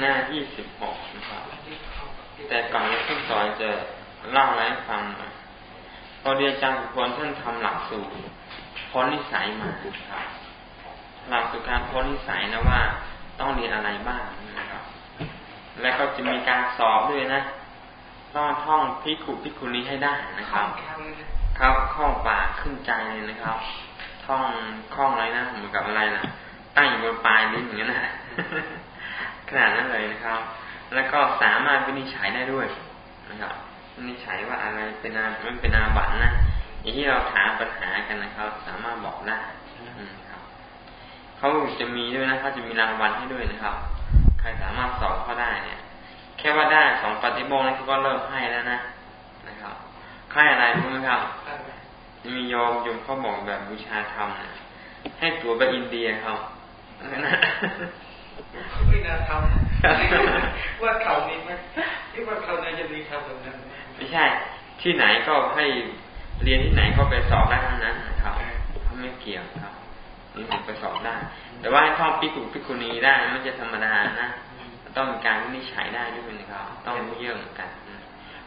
หน้ายี่สิบหกนะครับแต่ก่อนที่สอนจะเล่าอะไรให้ฟังพอเดียอาจารย์ควรท่านทำหลักสูตรพ้นนิสัยมาครับ หลักสูตรการพ้นนิสัยนะว่า ต้องเรียนอะไรบ้างนะครับ แล้วก็จะมีการสอบด้วยนะต้องท่องพิกุพิกุนี้ให้ได้นะครับครับข้องปากขึ้นใจเลยนะครับ ท่องข้องอะไรนะเหมือนกับอะไรนะตั้งอยู่บนปลายลิ้นอย่างนั้นนะ ขนาดนั้นเลยนะครับ แล้วก็สามารถวินิจฉัยได้ด้วยนะครับวินิจฉัยว่าอะไรเป็นอาไม่เป็นอาบัตนะอย่างที่เราถามปัญหากันนะครับ สามารถบอกได้ครับเขาจะมีด้วยนะเขาจะมีรางวัลให้ด้วยนะครับ ใครสามารถสอบเขาได้เนี่ย แค่ว่าได้สองปฏิโมงนี่ก็เริ่มให้แล้วนะนะครับค่ายอะไรรู้ไหมครับมีโยมโยมเขาบอกแบบบูชาธรรมนะให้ตัวไปอินเดียครับ ไม่น่าทำว่าเขานี้ไหมที่ว่าเขาในจะมีทำแบบนั้นไม่ใช่ ที่ไหนก็ให้เรียนที่ไหนก็ไปสอบได้ทั้งนั้นนะครับเขาไม่เกี่ยวครับนี่ถึงไปสอบได้ แต่ว่าให้ท่องพิกุพิกุณีได้ไม่ใช่ธรรมดานะต้องมีการวินิจฉัยได้ด้วยนะครับ ต้องรู้เยอะเหมือนกัน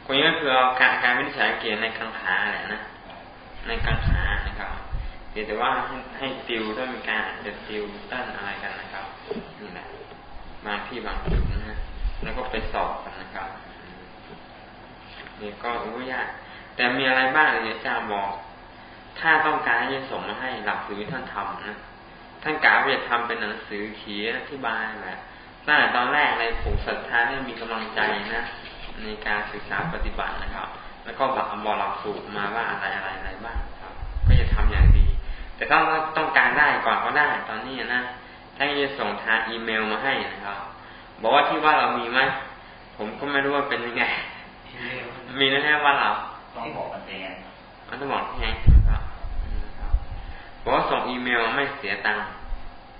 คนนี้ก็คือเอาการการวินิจฉัยเกี่ยวในกังขาแหละนะในกังขานะครับเดี๋ยวแต่ว่าให้ให้ติวต้องมีการจะติวตั้นอะไรกันนะครับ นี่แหละบาที่บางจุดนะฮะแล้วก็ไปสอบกันนะครับนี่ก็รู้ยากแต่มีอะไรบ้างเดี๋ยวอาจารย์บอก ถ้าต้องการให้ส่งมาให้หลักสูตรท่านทำนะท่านกล่าวว่าจะทำเป็นหนังสือเขียนอธิบายแหละตั้งแต่ตอนแรกในผูกศรัทธาเนี่ยมีกำลังใจนะในการศึกษาปฏิบัตินะครับ แล้วก็บอกบอกหลักสูตรมาว่าอะไรอะไรอะไรบ้างครับ ก็จะทำอย่างดี แต่ถ้าต้องการได้ก่อนก็ได้ ตอนนี้นะ ท่านจะส่งทางอีเมลมาให้นะครับ บอกว่าที่ว่าเรามีไหมผมก็ไม่รู้ว่าเป็นยังไง มีแน่ๆว่าเราต้องบอกมันเองมันต้องบอกยังไงครับบอกว่าส่งอีเมลไม่เสียตังค์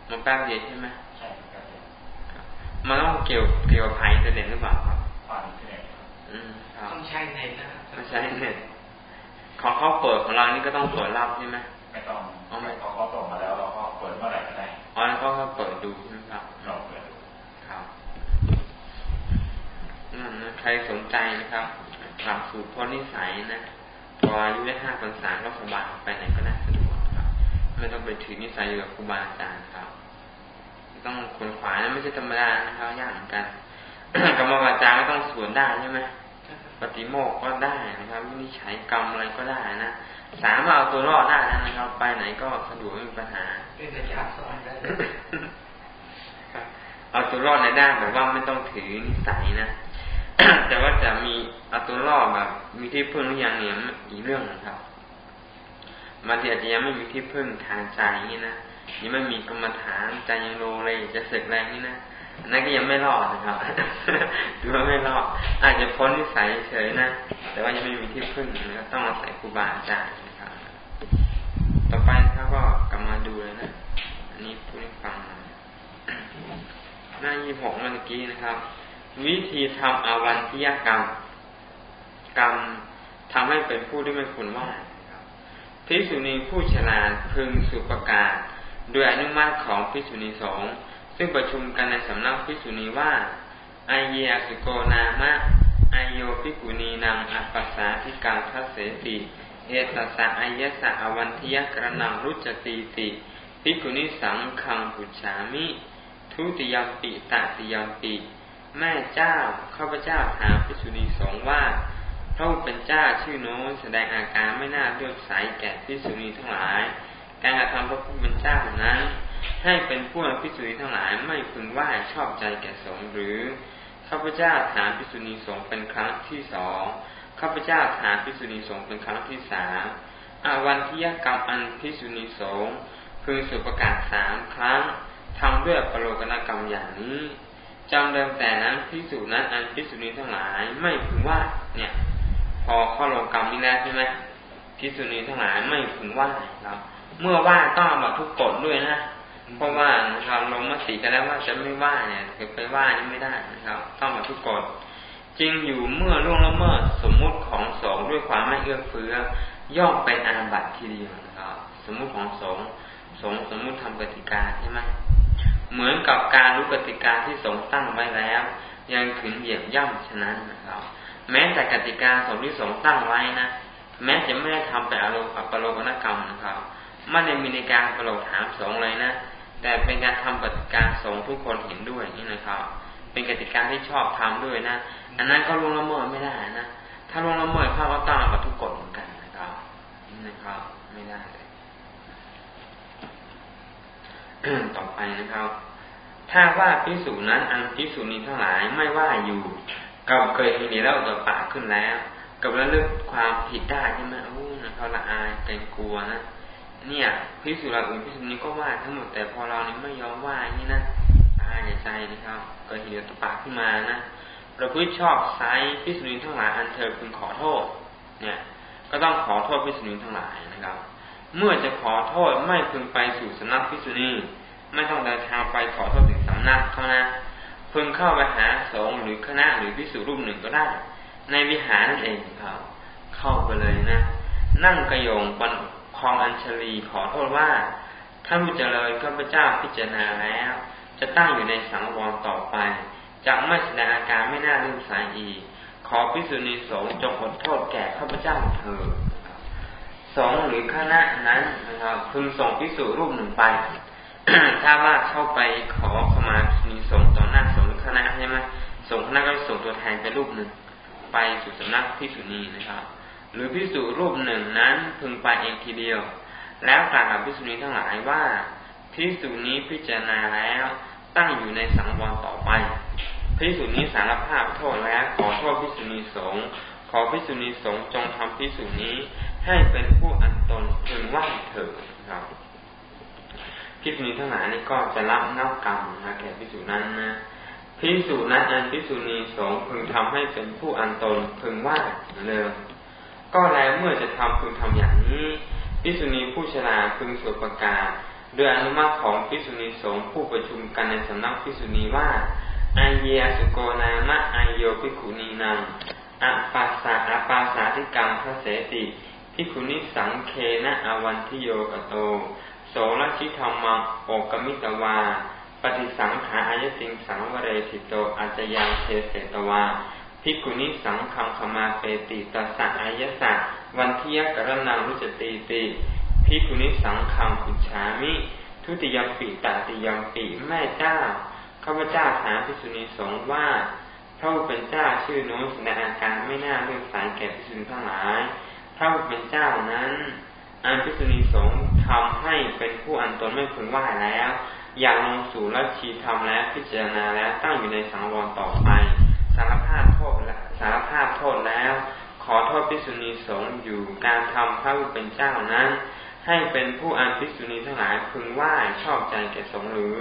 มันแป๊บเดียวใช่ไหมใช่มันต้องเกี่ยวเกี่ยวกับภัยอินเทอร์เน็ตหรือเปล่าครับอินเทอร์เน็ตต้องใช้เน็ตนะต้องใช้เน็ตของเขาเปิดของเรานี่ก็ต้องเปิดรับใช่ไหมไม่ต้องไม่เขาเขาส่งมาแล้วเรา อ๋อแล้วก็เปิดดูใช่ไหมครับเราเปิดครับนั่นนะใครสนใจนะครับหลักสูตรพ้นนิสัยนะพออายุได้ห้าพรรษาก็สบายไปไหนก็ได้สะดวกครับไม่ต้องไปถือนิสัยอยู่กับครูบาอาจารย์ครับ ต้องขนขวายนะไม่ใช่ธรรมดานะครับยากเหมือนกันกรรมวาจาก็ต้องสวนได้ใช่ไหมปฏิโมกก็ได้นะครับวินิจฉัยกรรมอะไรก็ได้นะ สามารถเอาตัวรอดได้นะครับ ไปไหนก็สะดวกไม่มีปัญหาเป็นระยะสอนได้เอาตัวรอดในด้านแบบว่าไม่ต้องถือนิสัยนะแต่ว่าจะมีเอาตัวรอดแบบ มีที่พึ่งหรือยังเนี่ยอีกเรื่องนะครับบางทีอาจจะยังไม่มีที่พึ่งทางใจนี่นะยังไม่มีกรรมฐานใจยังโลเลยจะสึกแรงนี่นะนั่นก็ยังไม่รอดนะครับดูว่าไม่รอดอาจจะพ้นนิสัยเฉยนะ แต่ว่ายังไม่มีที่พึ่งนะครับต้องอาศัยครูบาอาจารย์นะครับ ต่อไปถ้าก็กลับมาดูเลยนะ อันนี้พูดให้ฟังหน้ายี่หกเมื่อกี้นะครับ วิธีทำอาวันทิยกรรม กรรมทำให้เป็นผู้ที่ไม่ควรว่าพิสุนีผู้ฉลาดพึงสุประกาศ โดยอนุมัติของพิสุนีสองซึ่งประชุมกันในสำนักพิสุนีว่าไอเยสุโกนามะ อโยพิกุณีนำอัปปัสสาธิกาทัสเสติเอตสะอายะสะอวันทิยกระนังรุจตีติพิกุณีสังขังปุชามิ ทุติยมปิตติยมปิแม่เจ้าข้าพเจ้าถามพิสุนีสงว่าพระผู้เป็นเจ้าชื่อโน้นแสดงอาการไม่น่าเลื่อกสายแก่พิสุนีทั้งหลาย การกระทำพระผู้เป็นเจ้านั้น ให้เป็นผู้พิสุนีทั้งหลายไม่พึงไหวชอบใจแก่สงหรือ ข้าพเจ้าถามพิสุนีสงฆ์เป็นครั้งที่สองข้าพเจ้าถามพิสุนีสงฆ์เป็นครั้งที่สามอาวันที่ยกรรมอันพิสุนีสงฆ์พึงสุประกาศสามครั้งทำด้วยปรโลกนกรรมอย่างนี้จำเดิมแต่นั้นพิสุนั้นอันพิสุนีทั้งหลายไม่พึงว่าเนี่ย พอข้อลงกรรมนี้แล้วใช่ไหมพิสุนีทั้งหลายไม่พึงว่าครับ เมื่อว่าต้องมาทุกกฎด้วยนะ เพราะว่าเราลงมติกันแล้วว่าจะไม่ว่าเนี่ยเกิดไปว่านี่ไม่ได้นะครับ ต้องมาทุกกฎจริงอยู่เมื่อล่วงละเมิดสมมุติของสงด้วยความไม่เอื้อเฟื้อย่อมเป็นอาบัติทีเดียวนะครับ สมมุติของสงสงสมมุติทำกติกาใช่ไหมเหมือนกับการรู้กติกาที่สงตั้งไว้แล้ว ยังขืนเหยียบย่ำฉะนั้นนะครับ แม้แต่กติกาสงที่สงตั้งไว้นะแม้จะไม่ได้ทำไปอารมณ์อัปโลกนกรรมนะครับไม่ได้มีในการประโลกถามสงเลยนะ แต่เป็นการทำกติกาสงทุกคนเห็นด้วยนี่นะครับ เป็นกติกาที่ชอบทำด้วยนะ อันนั้นก็ล่วงละเมิดไม่ได้นะ ถ้าล่วงละเมิดข้าก็ต้องกับทุกกฎเหมือนกันนะครับนี่นะครับไม่ได้เลยต่อไปนะครับ ถ้าว่าพิสูจนั้นอันพิสูจนี้ทั้งหลายไม่ว่าอยู่กับเคยมีแล้วตัวปากขึ้นแล้ว กับระลึกความผิดได้ใช่ไหมโอ้นะเขาละอายเกรงกลัวนะ เนี่ยพิสูจน์เราอื่นพิสูจน์นี้ก็ว่าทั้งหมดแต่พอเราเนี่ยไม่ยอมว่านี่นะอายใจนะครับ ก็เหี่ยวตปากขึ้นมานะเราพิชอบไซพิสูจน์ทั้งหลายอันเธอพึงขอโทษ เนี่ย ก็ต้องขอโทษพิสูจน์ทั้งหลายนะครับ เมื่อจะขอโทษไม่พึงไปสู่สำนักพิสูจน์ไม่ต้องเดินทางไปขอโทษถึงสำนักเขานะพึงเข้าไปหาสงฆ์หรือคณะหรือพิสูจรูปหนึ่งก็ได้ ในวิหารนั่นเองครับ เข้าไปเลยนะ นั่งกระยงบน คองอัญชลีขอโทษว่าท่านผู้เจริญข้าพเจ้าพิจารณาแล้ว จะตั้งอยู่ในสังวรต่อไปจะไม่แสดงอาการไม่น่าลื่นสายอีก ขอพิสุนีสงจงขอโทษแก่ข้าพเจ้าเถิดสงหรือคณะนั้นนะครับพึงส่งพิสูรูปหนึ่งไป ถ้าว่าเข้าไปขอขมามีสงต่อหน้าสงคณะใช่ไหมสงคณะก็ส่งตัวแทนไปรูปหนึ่งไปสู่สำนักพิสุนีนะครับ หรือพิสูรรูปหนึ่งนั้นพึงไปเองทีเดียว แล้วกล่าวกับพิสูจนีทั้งหลายว่าพิสูจนี้พิจารณาแล้วตั้งอยู่ในสังวรต่อไปพิสูจนี้สารภาพโทษแล้วขอโทษพิสูจนีสงขอพิสูจนีสงจงทำพิสูจนี้ให้เป็นผู้อันตนพึงไหวเถิดครับพิสูจนีทั้งหลายนี่ก็จะรับนับกรรมนะแก่พิสูจนั้นนะพิสูจนั้นอันพิสูจนีสงพึงทำให้เป็นผู้อันตนพึงไหวเลย ก็แล้วเมื่อจะทำพึงทำอย่างนี้พิสุณีผู้ชราพึงสวดประกาศโดยอนุมัติของพิสุณีสงฆ์ผู้ประชุมกันในสำนักพิสุณีว่าอายเยสุโกนามะอายโยพิขุนีนังอปาสาอปาสาธิกรรมพระเสติพิขุนิสังเคนะอวันทิโยกโต โสรชิธรรมโอกมิตวา ปฏิสังขาอายติงสังวเรสิโตอาจยังเทเสตวา ภิกขุนิสังขังขมาเปติตัสสะอายะสะวันทิยกรณังรุจตีติภิกขุนิสังขังปุชามิ ทุติยมปีตติยมปีแม่เจ้าข้าพเจ้าถามภิกษุณีสงฆ์ว่าพระผู้เป็นเจ้าชื่อโน้นแสดงอาการไม่น่าเลื่อกสายแก่ภิกษุณีทั้งหลายพระผู้เป็นเจ้านั้นอันภิกษุณีสงฆ์ทำให้เป็นผู้อันตนไม่พึงว่าแล้ว อย่างลงสู่รัชีธรรมและพิจารณาแล้วตั้งอยู่ในสังวรต่อไป สารภาพโทษแล้วสารภาพโทษแล้ว ขอโทษพิสุณีสงฆ์อยู่การทำพระผู้เป็นเจ้านั้น ให้เป็นผู้อันพิสุณีทั้งหลายพึงไหว้ชอบใจแก่สงฆ์หรือ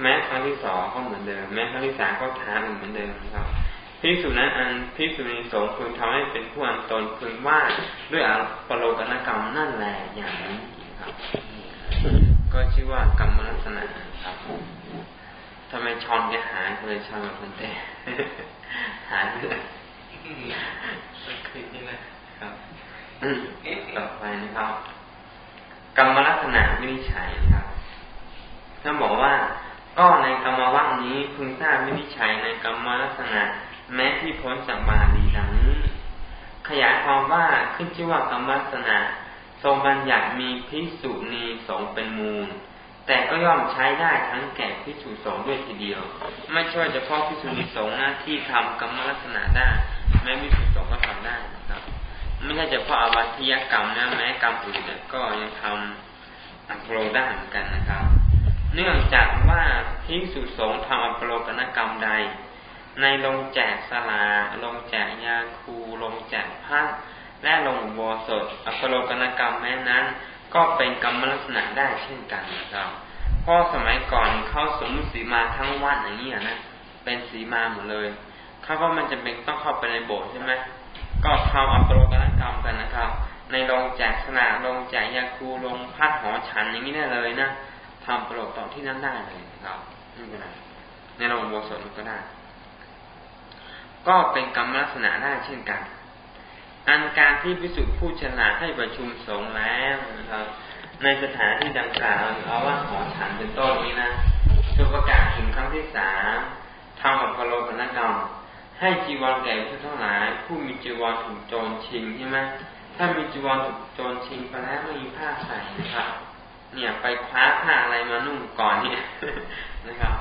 แม้ครั้งที่สองก็เหมือนเดิม แม้ครั้งที่สามก็ท้าเหมือนเดิมครับพิสุนั้นอันพิสุณีสงฆ์พึงทำให้เป็นผู้อันตนพึงไหว้ด้วยอปโลกนกรรมนั่นแหละอย่างนี้ครับ ก็ชื่อว่ากรรมลักษณะครับำไมชอนแกหายเลยชอนแบบคนเต้หายไปเลยคือนี่นะครับต่อไปนะครับ กรรมลักษณะวินิจฉัยนะครับท่านบอกว่า ก็ในกรรมว่างนี้พึงทราบวินิจฉัยในกรรมลักษณะ แม้ที่พ้นจากบาลีดังนี้ ขยายความว่าขึ้นชื่อว่ากรรมลักษณะ ทรงบัญญัติมีพิสุณีสงเป็นมูล แต่ก็ย่อมใช้ได้ทั้งแก่พิสูจสงด้วยทีเดียว ไม่ใช่เฉพาะพิสูจสงหน้าที่ทำกรรมลักษณะได้ แม้พิสูจสงก็ทำได้นะครับ ไม่ใช่เฉพาะอวัตยกรรมนะแม้กรรมอื่นก็ยังทำอัปโรได้เหมือนกันนะครับ เนื่องจากว่าพิสูจสงทำอัปโรกนกรรมใด ในลงแจกสลาลงแจกยาคูลงแจกพัดและลงโบสถอัปโรกนกรรมแม้นั้น ก็เป็นกรรมลักษณะได้เช่นกันนะครับเพราะสมัยก่อนเขาสมมติสีมาทั้งวัดอย่างนี้นะเป็นสีมาหมดเลยเขาก็มันจะเป็นต้องเข้าไปในโบสถ์ใช่ไหมก็ทำอัปโรกนกรรมกันนะครับ ในโรงแจกสนาโรงแจกยาคูโรงพัดหอฉันอย่างนี้ได้เลยนะทำโปรกต่อที่นั้นได้เลยนะครับนี่ก็ได้ในโรงโบสถก็ได้ก็เป็นกรรมลักษณะได้เช่นกัน อันการที่พิสุทธิผู้ฉลาดให้ประชุมสงฆ์แล้วนะครับ ในสถานที่ดังกล่าวเอาว่าหอฉันเป็นต้นนี้นะสุประกาศถึงครั้งที่สามทำอัปโลกนกรรม ให้จีวรแก่ผู้ทั้งหลาย ผู้มีจีวรถูกโจรชิงใช่ไหมถ้ามีจีวรถูกโจรชิงไปแล้วไม่มีผ้าใส่นะครับ เนี่ยไปคว้าผ้าอะไรมานุ่งก่อนเนี่ยนะครับ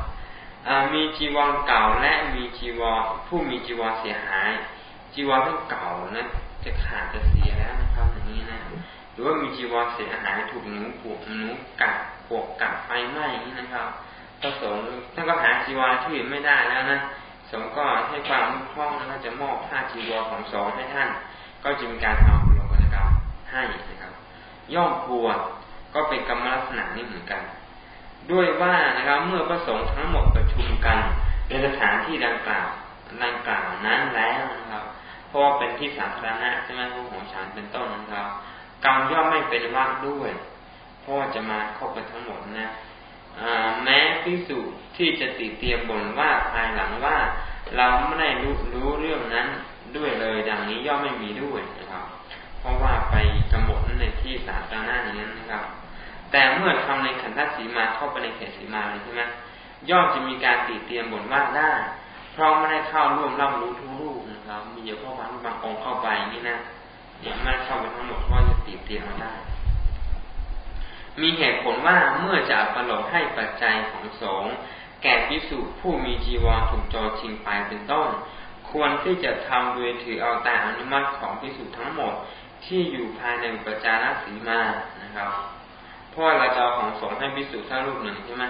มีจีวรเก่าและมีจีวรผู้มีจีวรเสียหาย จีวรที่เก่านะ จะขาดจะเสียแล้วนะครับอย่างนี้นะหรือว่ามีจีวรเสียหายถูกหนูปวกหนูกัดปวกกัดไฟไหม้อย่างนี้นะครับพระสงฆ์ท่านก็หาจีวรที่อื่นไม่ได้แล้วนะสงฆ์ก็ให้ความมุ่งคล่องแล้วจะมอบผ้าจีวรของสงฆ์ให้ท่าน ก็จะมีการทำโลกนกรรมให้นะครับ ย่อมครัวก็เป็นกรรมลักษณะนี้เหมือนกัน ด้วยว่านะครับเมื่อพระสงฆ์ทั้งหมดประชุมกันในสถานที่ดังกล่าวดังกล่าวนั้นแล้วนะครับ ราะว่าเป็นที่สาธารณะใช่ไหมผู้ของฉันเป็นต้นนะครับกรรมย่อมไม่เป็นว่างด้วยเพราะจะมาครบกันทั้งหมดนะแม้พิสูจที่จะติเตียมบ่นว่าภายหลังว่า เราไม่ได้รู้รู้เรื่องนั้นด้วยเลยดังนี้ย่อมไม่มีด้วยนะครับ เพราะว่าไปกำหนดในที่สาธารณะนั้นะครับ แต่เมื่อทำในขันธสีมาเข้าไปในเขตสีมาเลยใช่ไหมย่อมจะมีการติเตียมบ่นว่าได้ เพราะไม่ได้เข้าร่วมรับรู้ทุกรูปนะครับ มีเยอะพาะบางบางองค์เข้าไปนี่นะเนี่ยไม่เข้าไปทั้งหมดเพราะจะติเตียมมาได้ มีเหตุผลว่าเมื่อจะประโลกให้ปัจจัยของสงฆ์แก่พิสุผู้มีจีวรถูกจอชิงไปเป็นต้น ควรที่จะทำโดยถือเอาแต่อนุมัติของพิสุทั้งหมดที่อยู่ภายในอุปจารสีมานะครับเพราะเราจะของสงฆ์ให้พิสุท่ารูปหนึ่งใช่ไหม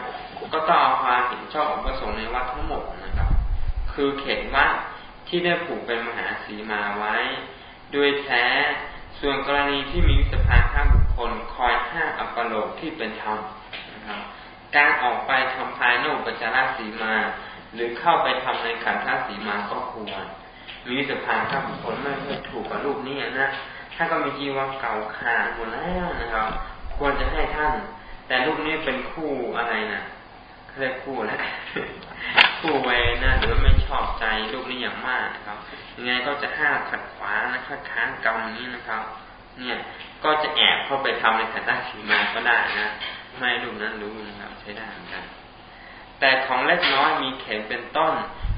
ก็ต้องเอาความเห็นชอบของพระสงฆ์ในวัดทั้งหมดนะครับ คือเขตว่าที่ได้ผูกเป็นมหาสีมาไว้ โดยแท้ ส่วนกรณีที่มีวิสภาข้าบุคคลคอยห้ามอัปโลกที่เป็นธรรมนะครับการออกไปทำภายนอกปัจจาราสีมา หรือเข้าไปทำในขันธสีมาก็ควรมีวิสภาข้าบุคคลไม่เพื่อถูกกับรูปนี้นะถ้าก็มีจีวรเก่าขาดหมดแล้วนะครับ ควรจะให้ท่าน แต่รูปนี้เป็นคู่อะไรนะเรียกคู่แล้ว คู่เวนะหรือไม่ชอบใจรูปนี้อย่างมากนะครับ ยังไงก็จะห้าขัดขวางนะคัดค้านกรรมนี้นะครับ เนี่ยก็จะแอบเข้าไปทำในขันธ์สีมาก็ได้นะไม่รูปนั้นรู้นะครับใช้ได้เหมือนกันแต่ของเล็กน้อยมีเข็มเป็นต้น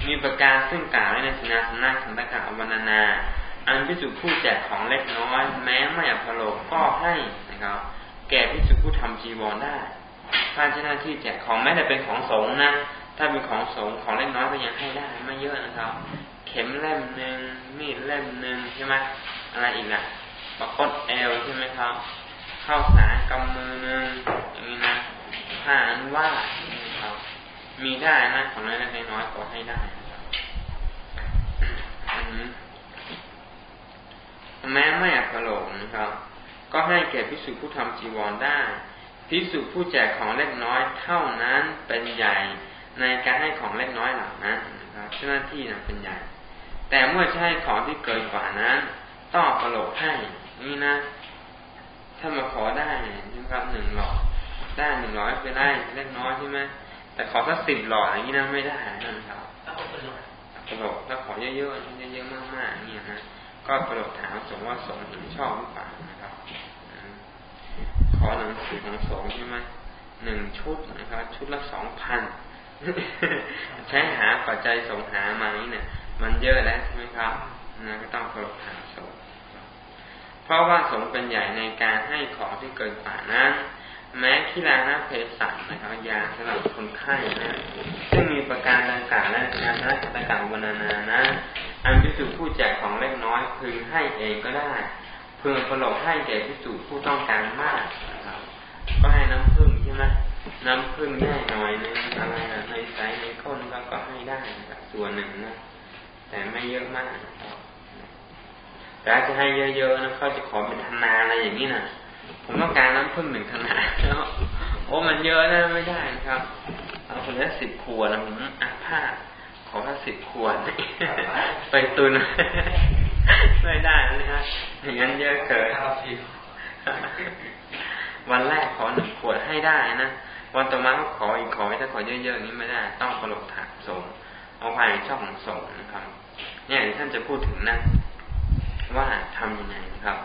มีประการซึ่งกล่าวในสนาสนาขันตกะอวนานา อันพิสุผู้แจกของเล็กน้อย แม้ไม่อภโลกก็ให้นะครับ แก่พิสุผู้ทำจีวรได้ถ้าเจ้าหน้าที่แจกของแม้แต่เป็นของสงฆ์นะ ถ้าเป็นของสงของเล็กน้อยก็ยังให้ได้ไม่เยอะนะครับ เข็มเล่มหนึ่งมีดเล่มหนึ่งใช่ไหมอะไรอีกล่ะบะคดแอลใช่ไหมครับ ข้าวสารกำมือหนึ่งอย่างนี้นะผ้าอันว่าครับ มีได้นะของน้อยเล็กน้อยก็ให้ได้อันนี้แม้ไม่อัปโลกนะครับ ก็ให้แก่พิสุผู้ทำจีวรได้พิสุผู้แจกของเล็กน้อยเท่านั้นเป็นใหญ่ ในการให้ของเล็กน้อยเหล่านั้นนะครับเจ้าหน้าที่นะเป็นใหญ่แต่เมื่อใช้ของที่เกินกว่านั้น ต้องประโลกให้นี่นะ ถ้ามาขอได้นะครับหนึ่งหลอดได้หนึ่งร้อยไปได้เล็กน้อยใช่ไหมแต่ขอสักสิบหลอดอย่างนี้นะไม่ได้นะครับประโลกถ้าขอเยอะๆเยอะๆมากๆเนี่ยนะก็ประโลกถามสงว่าสงถึงชอบหรือเปล่านะครับขอหนังสือของสงใช่ไหมหนึ่งชุดนะครับ ชุดละสองพัน ใช้หาปัจจัยสงหามานี้เนี่ย มันเยอะแล้วใช่ไหมครับนะก็ต้องเคารพทางสงเพราะว่าสงเป็นใหญ่ในการให้ของที่เกินกว่านั้นแม้ขีลานาเพสันะครับยาสำหรับคนไข้นะซึ่งมีประการดังกล่าวและการนักตะกาวนานานะ อันพิสูจผู้แจกของเล็กน้อยพึงให้เองก็ได้เพื่อประหลบให้แก่พิสูจผู้ต้องการมากนะครับก็ให้น้ำพึ่งใช่ไหม น้ำพึ่งได้หน่อยนึงอะไรนะในสายในข้นก็ก็ให้ได้ส่วนหนึ่งนะ แต่ไม่เยอะมากแต่จะให้เยอะๆนะเขาจะขอเป็นธนาอะไรอย่างนี้นะผมต้องการน้ำพึ่งหนึ่งธนาแล้วโอ้มันเยอะนะไม่ได้นะครับเอาคนละสิบขวดนะผมอัดผ้าขอแค่สิบขวดไปตุนไม่ได้นะครับอย่างนั้นเยอะเกินวันแรกขอหนึ่งขวดให้ได้นะ วันต่อมาก็ขออีกขอถ้าขอเยอะๆนี้ไม่ได้ ต้องประลบถาสงเอาภายชอบของสงนะครับ เนี่ยท่านจะพูดถึงนะว่าทํำยังไงนะครับ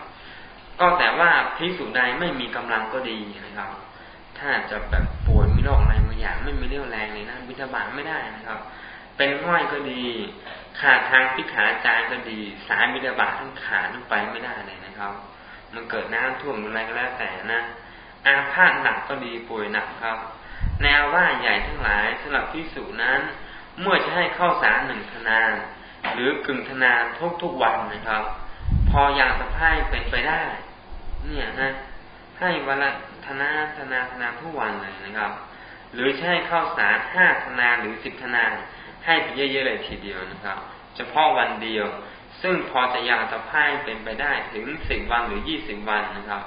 ก็แต่ว่าพิสูจใดไม่มีกำลังก็ดีนะครับ ถ้าจะแบบป่วยม่โรคอะไรบางอย่าง ไม่มีเรี่ยวแรงเลยนะบิดาบาไม่ได้นะครับ เป็นง่อยก็ดีขาดทางพิขาจายก็ดี สายบิดาบาทั้งขาทั้งไปไม่ได้เลยนะครับ มันเกิดน้ำท่วมอะไรก็แล้วแต่นะ อาพาธหนักก็ดีป่วยหนักครับ แนวว่าใหญ่ทั้งหลายสำหรับพิสูจนั้น เมื่อจะให้เข้าสารหนึ่งธนานหรือกึ่งธนานทุกทุกวันนะครับ พออย่างสะพายเป็นไปได้ เนี่ยนะให้วันละธนาธนาธนาทุกวันเลยนะครับ หรือใช้เข้าสารห้าธนาหรือสิบธนาให้ไปเยอะๆเลยทีเดียวนะครับ เฉพาะวันเดียว ซึ่งพอจะยังสะพายเป็นไปได้ถึงสิบวันหรือยี่สิบวันนะครับ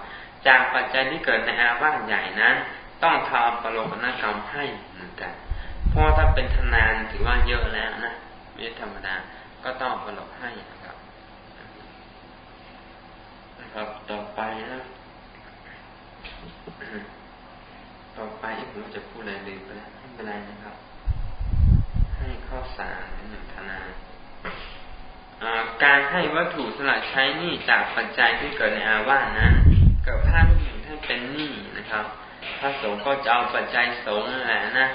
จากปัจจัยที่เกิดในอาว่างใหญ่นั้น ต้องทำปรโลกนกรรมให้เหมือนกัน เพราะถ้าเป็นธนานถือว่าเยอะแล้วนะไม่ธรรมดาก็ต้องปรโลกให้นะครับนะครับต่อไปนะต่อไปผมจะพูดอะไรลืมไปแล้วไม่เป็นไรนะครับ ให้ข้อสารหนึ่งธนาการให้วัตถุสลัดใช้นี้จากปัจจัยที่เกิดในอาว่าสนั้น เกิดพระรูปหนึ่งท่านเป็นหนี้นะครับ พระสงฆ์ก็จะเอาปัจจัยสงฆ์นั่นแหละนะ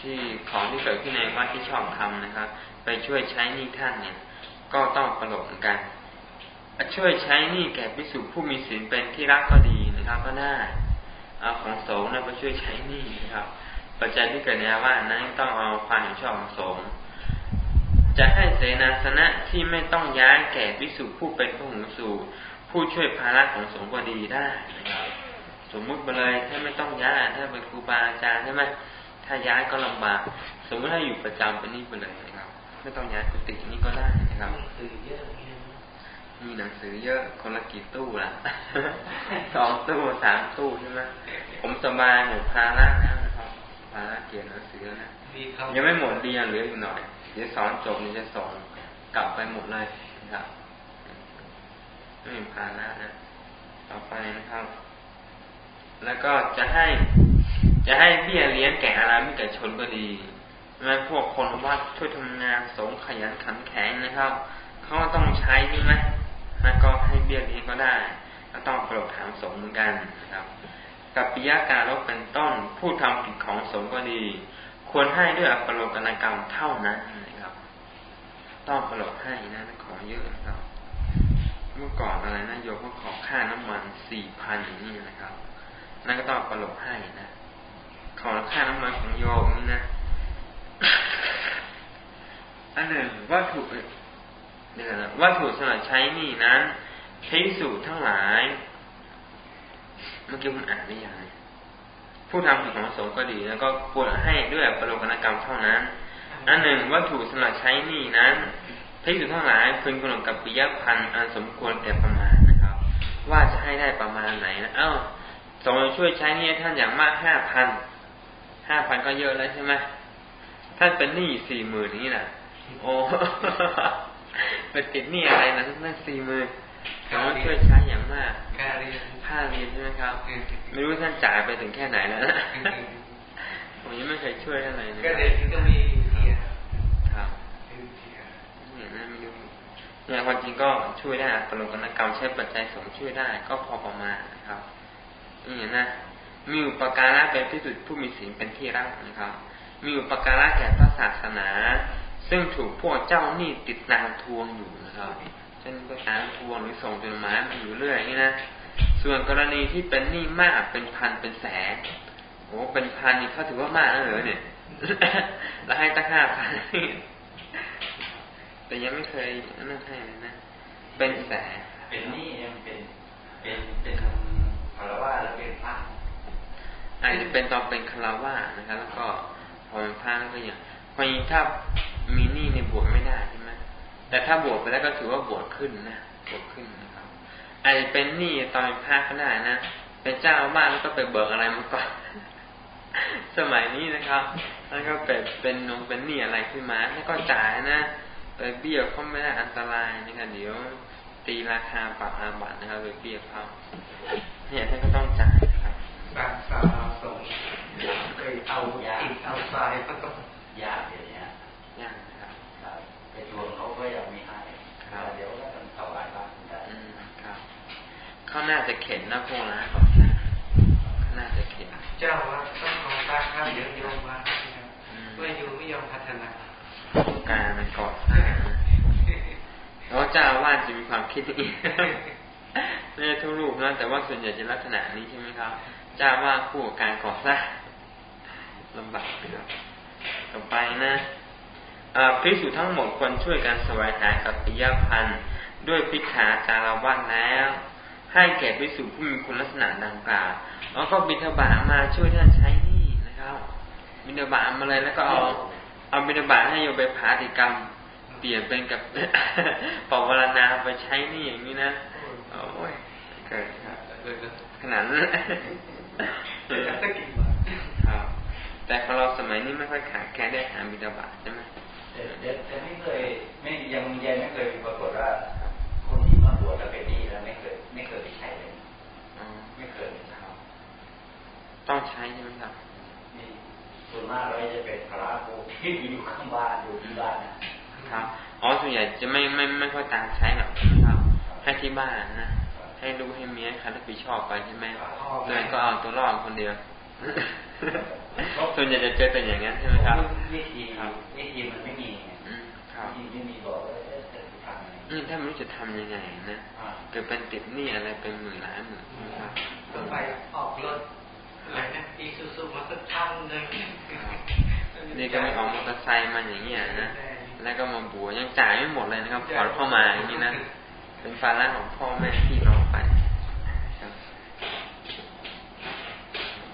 ที่ของที่เกิดขึ้นในวัดที่ชอบทำนะครับ ไปช่วยใช้หนี้ท่านเนี่ย ก็ต้องประหลกกันช่วยใช้หนี้แก่พิสุผู้มีศีลเป็นที่รักก็ดีนะครับ ก็ได้เอาของสงฆ์นะไปช่วยใช้หนี้นะครับ ปัจจัยที่เกิดในว่านั้นต้องเอาความเห็นชอบของสงฆ์จะให้เสนาสนะที่ไม่ต้องย้ายแก่วิสุผู้เป็นผู้หูสู ผู้ช่วยภาระของสงฆ์ก็ดีได้นะครับสมมุติไปเลยถ้าไม่ต้องย้ายถ้าเป็นครูบาอาจารย์ใช่ไหมถ้าย้ายก็ลำบาก สมมติถ้าอยู่ประจำเป็นนี่ไปเลยนะครับไม่ต้องย้ายกุฏินี้ก็ได้นะครับมีหนังสือเยอะคนละกี่ตู้ล่ะสองตู้สามตู้ใช่ไหมผมสบายหมดภาระแล้วนะครับภาระเกี่ยวหนังสือนะยังไม่หมดเรียนเหลืออีกหน่อยเดี๋ยวสอนจบนี่จะส่งกลับไปหมดเลยนะครับ ไม่มีภาระนะต่อไปนะครับ แล้วก็จะให้ จะให้เบี้ยเลี้ยงแก่อารามิกชนก็ดีแม้พวกคนวัดช่วยทำงานสงขยันขันแข็งนะครับเขาก็ต้องใช้ใช่ไหมแล้วก็ให้เบี้ยเลี้ยงก็ได้ก็ต้องโปรดถามสงเหมือนกันนะครับ กับปิยาการลบเป็นต้นผู้ทำผิดของสงก็ดี ควรให้ด้วยอปโลกนกรรมเท่านั้นนะครับ ต้องปรโลกให้นะของเยอะนะครับ เมื่อก่อนอะไรนะโยมก็ขอค่าน้ำมันสี่พันอย่างนี้นะครับ นั่นก็ต้องปรโลกให้นะขอค่าน้ำมันของโยมนี่นะอันหนึ่งวัตถุเดี๋ยวนะวัตถุสำหรับใช้นี่นั้นพิสูจทั้งหลาย เมื่อกี้ผมอ่านไม่ยังผู้ทำผิดของสงฆ์ก็ดี แล้วก็ควรให้ด้วยประโลกนกรรมเท่านั้น อันหนึ่งวัตถุสำหรับใช้นี่นั้น พิสูจทั้งหลายพึงกำหนดกับปิยพันธ์อันสมควรแก่ประมาณนะครับ ว่าจะให้ได้ประมาณไหนนะเอ้าสงฆ์ช่วยใช้นี่ท่านอย่างมากห้าพันห้าพันก็เยอะแล้วใช่ไหมท่านเป็นหนี้สี่หมื่นนี้นะโอ้ไปติดหนี้อะไรนะนั่นสี่หมื่นแต่ว่าช่วยใช้อย่างมากค่าเรียนค่าเรียนใช่ไหมครับไม่รู้ท่านจ่ายไปถึงแค่ไหนแล้วนะผมยังไม่เคยช่วยอะไรเลยก็เด็กก็มีเทียครับเนี่ยนะไม่รู้ เนี่ยความจริงก็ช่วยได้ปรโลกนกรรมใช้ปัจจัยสงช่วยได้ก็พอประมาณนะครับนี่นะมีอุปการะเป็นที่สุดผู้มีศีลเป็นที่รักนะครับ มีอุปการะแก่พระศาสนา ซึ่งถูกพวกเจ้าหนี้ติดตามทวงอยู่นะครับเช่นก็ตามทวงหรือส่งจดหมายมาอยู่เรื่อยนี่นะส่วนกรณีที่เป็นหนี้มากเป็นพันเป็นแสนโอ้เป็นพันนี่เขาถือว่ามากแล้วเหรอเนี่ยแล้วให้ตั้งห้าพัน แต่ยังไม่เคยนั่นให้เลยนะ เป็นแสนเป็นหนี้ยังเป็นเป็นเป็นคารวะแล้วเป็นพระอาจจะเป็นตอนเป็นคารวะนะครับ แล้วก็พอเป็นพระก็ยังพอถ้ามีหนี้ในบวชไม่ได้ใช่ไหมแต่ถ้าบวชไปแล้วก็ถือว่าบวชขึ้นนะบวชขึ้นนะครับอาจจะเป็นหนี้ตอนพระก็ได้นะเป็นเจ้าบ้านแล้วก็ไปเบิกอะไรมาก่อนสมัยนี้นะครับ แล้วก็เป็นเป็นนงเป็นหนี้อะไรขึ้นมาแล้วก็จ่ายนะ ไปเบี้ยเขาไม่ได้อันตรายนะครับเดี๋ยวตีราคาปรับอาบัตนะครับไปเบี้ยเขาเนี่ยท่านก็ต้องจ่ายครับบางสาวส่งเคยเอาอิฐเอาทรายก็ต้องยากอย่างเนี้ยยากครับไปทวงเขาก็ยังไม่ให้เดี๋ยวก็ต้องถวายบ้านได้ครับเขาน่าจะเข็นนะพวกนะเขาน่าจะเข็น เจ้าว่าต้องขอบ้านข้าวเดี๋ยวโยมมาเมื่อโยมไม่ยอมพัฒนา การมันเกาะสร้างแล้วเจ้าอาวาจะมีความคิดอย่างนี้ไม่ใช่ทุกรูปนะแต่ว่าส่วนใหญ่จะลักษณะนี้ใช่ไหมครับ เจ้าว่าคู่กับการก่อสร้างลำบากครับต่อไปนะพิสูจทั้งหมดควรช่วยกันสวายหากับปิยพันธ์ด้วยพิขาจารวัตแล้ว ให้แก่พิสูจผู้มีคุณลักษณะดังกล่าวแล้วก็บิณฑบาตมาช่วยท่านใช้นี่นะครับบิณฑบาตมาเลยแล้วก็เอา เอาบิณฑบาตให้โยไปผาติกรรม เปลี่ยนเป็นกับปวารณาไปใช้นี่อย่างนี้นะโอ้ยเกิดครับขนาดนั้นครับแต่ของเราสมัยนี้ไม่ค่อยขาดแค่ได้หาบิณฑบาตใช่ไหมแต่ไม่เคยไม่ยังยังไม่เคยปรากฏว่าคนที่มาบวชแล้วเป็นนี่แล้วไม่เคยไม่เคยไปใช้เลยไม่เคยครับต้องใช้ใช่ไหมครับ ส่วนมากเราจะเป็นพระผู้ที่อยู่ข้างบ้านอยู่ที่บ้านนะครับอ๋อส่วนใหญ่จะไม่ไม่ไม่ค่อยตามใช้หรอกนะครับให้ที่บ้านนะให้ลูกให้เมียใครรับผิดชอบไปใช่ไหมเลยก็เอาตัวรอดคนเดียวส่วนใหญ่จะเจอแต่อย่างนั้นใช่ไหมครับวิธีวิธีมันไม่มีวิธีไม่มีบอกว่าจะทำอืมถ้าไม่รู้จะทำยังไงนะเกิดเป็นติดหนี้อะไรเป็นหมื่นล้านหมื่นนะครับต่อไปออกรถอะไร นะอีซูซูมาสักทันเลยนี่ก็ไม่ออกมอเตอร์ไซค์มาอย่างเงี้ยนะ แล้วก็มาบัวยังจ่ายไม่หมดเลยนะครับผ่อนเข้ามาอย่างนี้นะ เป็นฟาระของพ่อแม่พี่น้องไป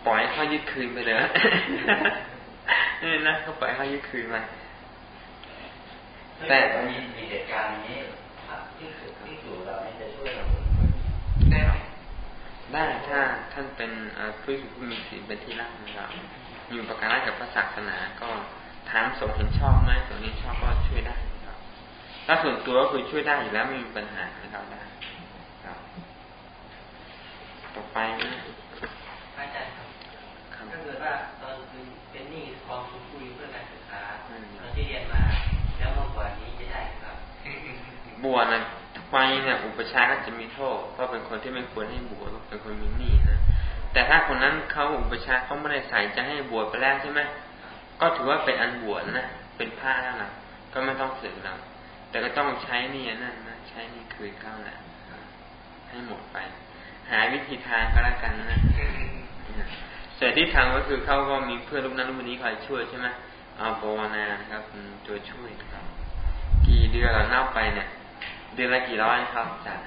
ปล่อยเขายึดคืนไปเลยนี่นะเขาปล่อยเขายึดคืนมาแต่มีเหตุการณ์นี้ที่สุดที่สุดเราจะช่วยเราได้ ได้ถ้าท่านเป็นผู้ผู้มีศีลเป็นที่รักนะครับมีประการกับพระศาสนาก็ถามสงเห็นชอบไหมสงนี้ชอบก็ช่วยได้ครับ ถ้าส่วนตัวก็คือช่วยได้อยู่แล้วไม่มีปัญหานะครับได้ครับ ต่อไปนะอาจารย์ถ้าเกิดว่าตอนเป็นหนี้กองทุนคุยเพื่อการศึกษาเราที่เรียนมา แล้วเมื่อก่อนนี้จะได้ครับบวชนะ ทุกวันเนี่ยอุปชาก็จะมีโทษเพราะเป็นคนที่ไม่ควรให้บวชเป็นคนมีหนี้นะแต่ถ้าคนนั้นเขาอุปชาเขาไม่ได้ใส่จะให้บวชไปแล้วใช่ไหมก็ถือว่าเป็นอันบวชนะเป็นผ้าแล้วนะก็ไม่ต้องสึกแล้วแต่ก็ต้องใช้นี่นั่นนะใช้นี่คืนเข้าแหละให้หมดไป หาวิธีทางก็แล้วกันนะแต่ที่ทางก็คือเขาก็มีเพื่อนลูกนั้นลูกนี้คอยช่วยใช่ไหมเอาภาวนาครับตัวช่วยครับ กี่เดือนเรานับไปเนี่ย เดือนละกี่ร้อยครับจ่าย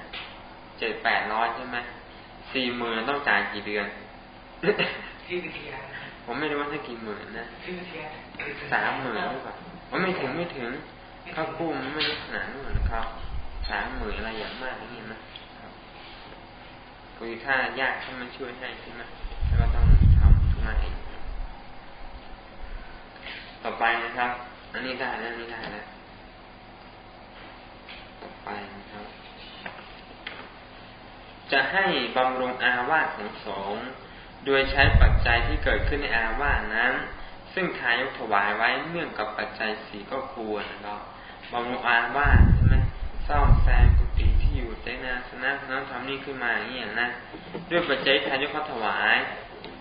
เจ็ดแปดร้อยใช่ไหมสี่หมื่นต้องจ่ายกี่เดือนผมไม่รู้ว่าถ้ากี่หมื่นนะสามหมื่นหรือเปล่าว่าไม่ถึงไม่ถึงข้ากู้มันไม่ขนาดนั้นนะครับสามหมื่นอะไรอย่างมากนี่นะครับคือถ้ายากถ้ามันช่วยให้ใช่ไหมแล้วก็ต้องมาเองต่อไปนะครับ อันนี้ได้แล้วอันนี้ได้แล้ว ต่อไปนะครับ จะให้บำรุงอาวาสของสงฆ์โดยใช้ปัจจัยที่เกิดขึ้นในอาวาสนั้น ซึ่งทายกถวายไว้เนื่องกับปัจจัยสีก็ควรนะครับบำรุงอาวาสใช่ไหมเซ่อมแซมกุฏิที่อยู่เจนาสนะน้ำทำนี่ขึ้นมาอย่างนี้นะด้วยปัจจัยทายกเขาถวาย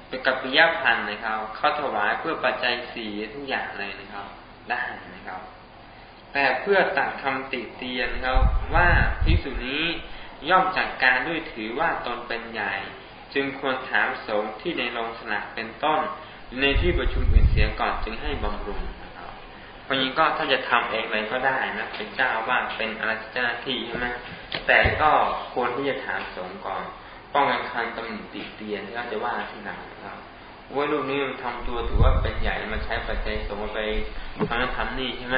เป็นกัปปิยพันธ์นะครับ เขาถวายเพื่อปัจจัยสีทุกอย่างเลยนะครับได้นะครับ แต่เพื่อตัดคำติเตียนครับว่าพิสุนี้ย่อมจัดการด้วยถือว่าตนเป็นใหญ่ จึงควรถามสงฆ์ที่ในโรงสนักเป็นต้น ในที่ประชุมอื่นเสียก่อนจึงให้บำรุงนะครับพอนี้ก็ถ้าจะทำเองเลยก็ได้นะเป็นเจ้าว่าเป็นอะไรเจ้าหน้าที่ใช่ไหมแต่ก็ควรที่จะถามสงฆ์ก่อน ป้องกันคันตำหนิติเตียนที่เขาจะว่าที่หลังครับว่าลูกนี้มันทำตัวถือว่าเป็นใหญ่มาใช้ปัจจัยสมไปทำนั้นทำนี่ใช่ไหม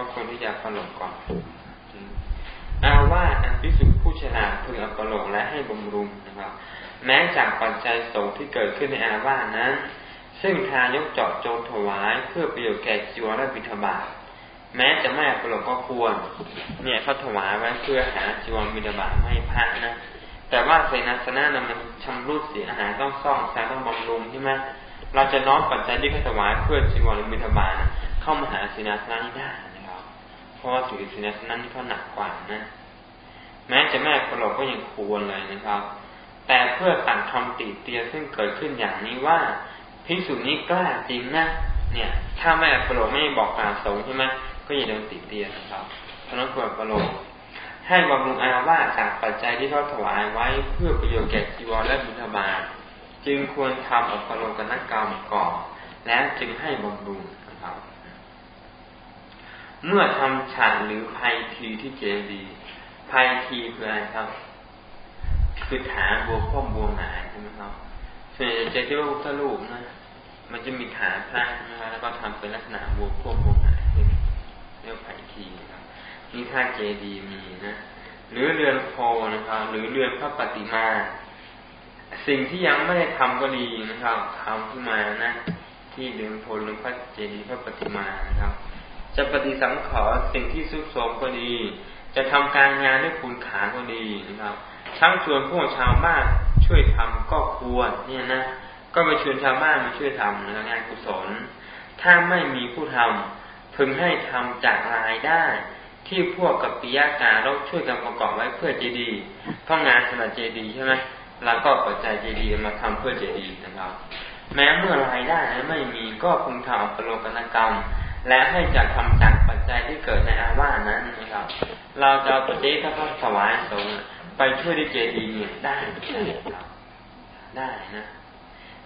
ก็ควรที่จะประหลก่อนอาว่าอันพิสุผู้ฉลาดพึงอัปโลกและให้บำรุงนะครับ แม้จากปัจจัยสงที่เกิดขึ้นในอาว่านั้น ซึ่งทายกเจาะจงถวายเพื่อประโยชน์แก่จีวรและบิณฑบาตแม้จะไม่ประโลกก็ควร เนี่ยเขาถวายไว้เพื่อหาจีวรบิณฑบาตให้พระนะแต่ว่าเสนาสนะนะมันชำรุดเสียหายต้องซ่อมแซมต้องบำรุงใช่ไหมเราจะน้อมปัจจัยที่เขาถวายเพื่อจีวรหรือมิถบาลเข้ามาหาเสนาสนะนี้ได้ เพราะว่าถือเสนาสนะนี่เขาหนักกว่านะ แม้จะแม่ประโลก็ยังควรเลยนะครับ แต่เพื่อตัดคำติเตียซึ่งเกิดขึ้นอย่างนี้ว่าพิสุนี้กล้าจริงนะเนี่ย ถ้าแม่ปโลไม่บอกกล่าวสงใช่ไหมก็อย่าโดนติดเตียนะครับเพราะนั้นควรปโลให้บำรุงอาวาจากปัจจัยที่เขาถวายไว้เพื่อประโยชน์แก่จีวรและบุญบาจึงควรทำอัปโลกนกรรมก่อน แล้วจึงให้บำรุง เมื่อทำฉากหรือภัยทีที่เจดีภัยทีคืออะไรครับ คือฐานบัวพ่อมบัวหงายใช่ไหมครับส่วนใหญ่จะที่ว่าพุทธรูปนะ มันจะมีฐานพระนะครับแล้วก็ทำเป็นลักษณะบัวพ่อมบัวหงายเรียกภัยทีครับนี่ท่าเจดีมีนะหรือเรือนโพนะครับ หรือเรือนพระปฏิมา สิ่งที่ยังไม่ได้ทำก็ดีนะครับทำขึ้นมานะ ที่เรือนโพหรือพระเจดีย์พระปฏิมานะครับ จะปฏิสังขรสิ่งที่สุดโทมก็ดี จะทำการงานด้วยคุณขานก็ดีนะครับทั้งชวนพวกชาวบ้านช่วยทำก็ควรเนี่ยนะก็ไปชวนชาวบ้านมาช่วยทำนะงานกุศล ถ้าไม่มีผู้ทำพึงให้ทำจากรายได้ ที่พวกกับปิยากาเราช่วยกันประกอบไว้เพื่อเจดีย์เพราะงานสำหรับเจดีย์ใช่ไหมเราก็ปัจจัยเจดีย์มาทำเพื่อเจดีย์นะครับ แม้เมื่อรายได้ไม่มีก็พึงทำปโลกนกรรม และให้จัดทำจากปัจจัยที่เกิดในอาว่านั้นนะครับ เราจะเอาปัจจัยถ้าเขาถวายสงไปช่วยที่เจดีย์ได้ครับได้นะ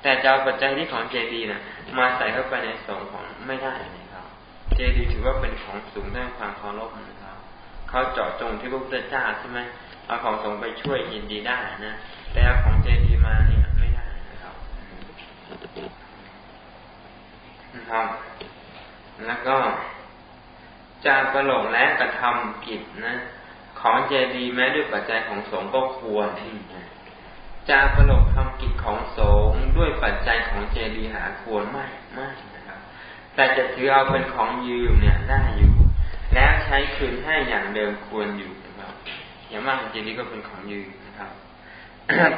แต่จะเอาปัจจัยที่ของเจดีย์นะมาใส่เข้าไปในสงของไม่ได้นะครับ เจดีย์ถือว่าเป็นของสูงด้านความเคารพนะครับเขาเจาะจงที่พระพุทธเจ้าใช่ไหมเอาของสงไปช่วยยินดีได้นะแต่เอาของเจดีย์มาเนี่ยไม่ได้นะครับนะครับ แล้วก็จะประหลงและกระทำกิจนะของเจดีแม้ด้วยปัจจัยของสงก็ควรจะประหลงทำกิจของสงด้วยปัจจัยของเจดีหาควรไม่ไม่นะครับ แต่จะถือเอาเป็นของยืมเนี่ยได้อยู่ แล้วใช้คืนให้อย่างเดิมควรอยู่นะครับอย่างมากเจดีก็เป็นของยืมนะครับ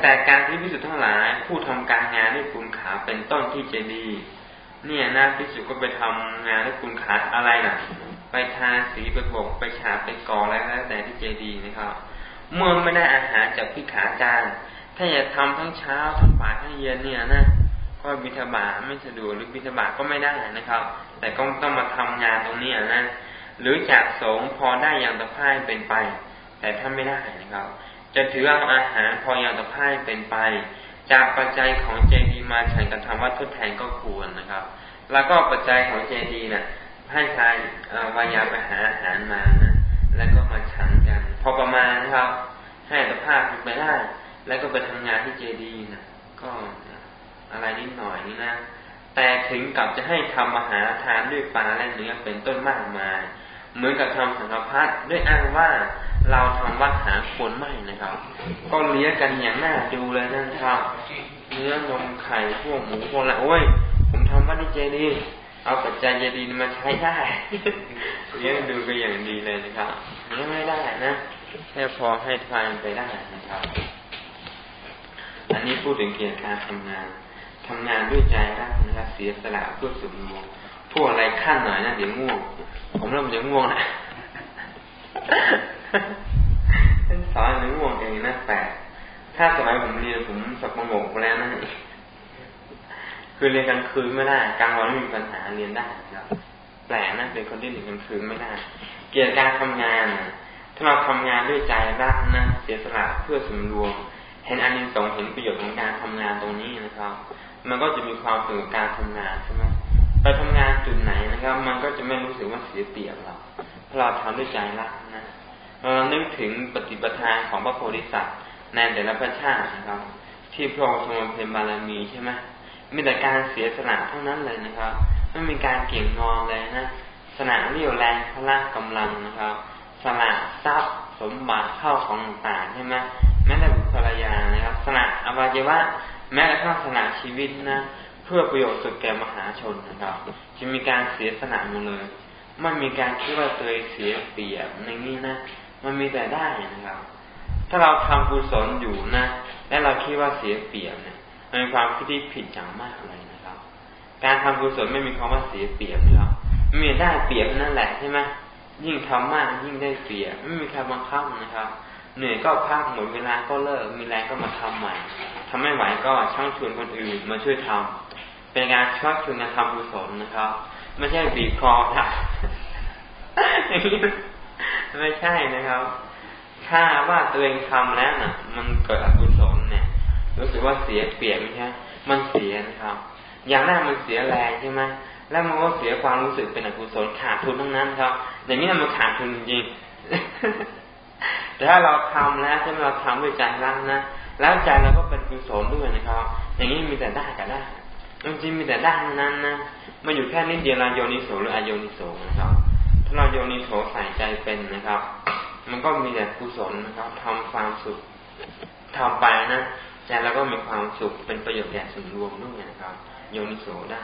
แต่การที่พิสุทธ์ทั้งหลายผู้ทำการงานด้วยคุณขาเป็นต้นที่เจดีย์ เนี่ยนะพิสุก็ไปทำงานด้วยคุณขาอะไรนะ่ะ ไปทาสีไปบกไปฉาบไปก่ออะไรแล้วแต่ที่เจดีย์นะครับ เมื่อไม่ได้อาหารจากพิขาจารย์ถ้าอยากทำทั้งเช้าทั้งบ่ายทั้งเย็นเนี่ยนะก็บิณฑบาตไม่สะดวกหรือบิณฑบาตก็ไม่ได้นะครับ แต่ก็ต้องมาทำงานตรงนี้นะหรือจากสงพอได้อย่างตะพ่ายเป็นไป แต่ถ้าไม่ได้นะครับ จะถือเอาอาหารพออย่างตะพ่ายเป็นไป จากปัจจัยของเจดีมาฉันกันทำวัดทดแทนก็ควรนะครับ แล้วก็ปัจจัยของเจดีเนะ่ยให้ชายวายาไปหาอาหารมานะแล้วก็มาฉันกัน พอประมาณนะครับให้ตะภาพไปได้แล้วก็ไปทำงานที่เจดีนะก็อะไรนิดหน่อยนี่นะแต่ถึงกับจะให้ทำอาหารทานด้วยปลาและเนื้อเป็นต้นมากมาย เหมือนกับทำสังฆพัดด้วยอ้างว่า เราทำวัดหาควรไม่นะครับ ก็เลี้ยงกันอย่างน่าดูเลยนะครับเนื้อนมไข่พวกหมูพวกอะไรโอ้ย ผมทำวัดที่เจดีเอาปัจจัยเจดีมาใช้ได้เลี้ยงดูก็อย่างดีเลยนะครับนี้ยงไม่ได้นะแค่พอให้ทานไปได้นะครับ อันนี้พูดถึงเกี่ยวกับการทำงานทำงานด้วยใจรักนะครับเสียสละเพื่อสุดรวงพูดอะไรขั้นหน่อยนะเดี๋ยวง่วง ผมเริ่มจะง่วงนะ สอนหรือง่วงเองนะแปลกถ้าสมัยผมเรียนผมสับประงกแล้วนะคือเรียนกลางคืนไม่ได้กลางวันไม่มีปัญหาเรียนได้ครับแปลกนะเป็นคนที่เรียนกลางคืนไม่ได้ เกี่ยวกับการทำงานถ้าเราทำงานด้วยใจรักนะเสียสละเพื่อสมรวม เห็นอันนี้สองเห็นประโยชน์ของการทำงานตรงนี้นะครับ มันก็จะมีความสุขการทำงานใช่ไหมไปทำงานจุดไหนนะครับ มันก็จะไม่รู้สึกว่าเสียเปรียบเราเพราะเราทำด้วยใจรักนะ เรานึกถึงปฏิปทาของพระโพธิสัตว์ในแต่ละพระชาตินะครับ ที่พระองค์ทรงเพ็ญบารมีใช่ไหมมีแต่การเสียสละเท่านั้นเลยนะครับไม่มีการเกี่ยงงอเลยนะสละเรี่ยวแรงพละกำลังนะครับสละทรัพย์สมบัติเข้าของต่างใช่ไหมแม้แต่บุคลายานะครับสละอวัยวะแม้กระทั่งสละชีวิตนะเพื่อประโยชน์สุดแก่มหาชนนะครับ จะมีการเสียสละหมดเลย ไม่มีการคิดว่าตัวเองเสียเปรียบในนี้นะ มันมีแต่ได้นะครับ ถ้าเราทำกุศลอยู่นะ และเราคิดว่าเสียเปรียบเนี่ยมันเป็นความคิดที่ผิดอย่างมากเลยนะครับ การทำกุศลไม่มีคำว่าเสียเปรียบนะครับมีได้เปรียบนั่นแหละใช่ไหมยิ่งทำมากยิ่งได้เปรียบไม่มีใครบังคับนะครับ เหนื่อยก็พักหมดเวลาก็เลิก มีแรงก็มาทำใหม่ทำไม่ไหวก็ช่างชวนคนอื่นมาช่วยทำเป็นการชักชวนการทำกุศลนะครับ ไม่ใช่บีบคอค่ะ ไม่ใช่นะครับ ถ้าว่าตัวเองทำแล้วน่ะ มันเกิดอกุศลเนี่ย รู้สึกว่าเสียเปรียบไม่ใช่มันเสียนะครับ อย่างแรกมันเสียแรงใช่ไหมแล้วมันก็เสียความรู้สึกเป็นอกุศลขาดทุนทั้งนั้นครับอย่างนี้มันขาดทุนจริงแต่ถ้าเราทำแล้วใช่ไหมเราทำด้วยใจรักนะแล้วใจเราก็เป็นกุศลด้วยนะครับ อย่างนี้มีแต่ได้กับได้จริงมีแต่ได้นั้นนะมาอยู่แค่นิดเดียวเราโยนิโสหรืออโยนิโสนะครับ ถ้าเราโยนิโสใส่ใจเป็นนะครับ มันก็มีแต่กุศลนะครับทำความสุขทำไปนะใจเราก็มีความสุขเป็นประโยชน์แก่ส่วนรวมด้วยนะครับ โยนิโสได้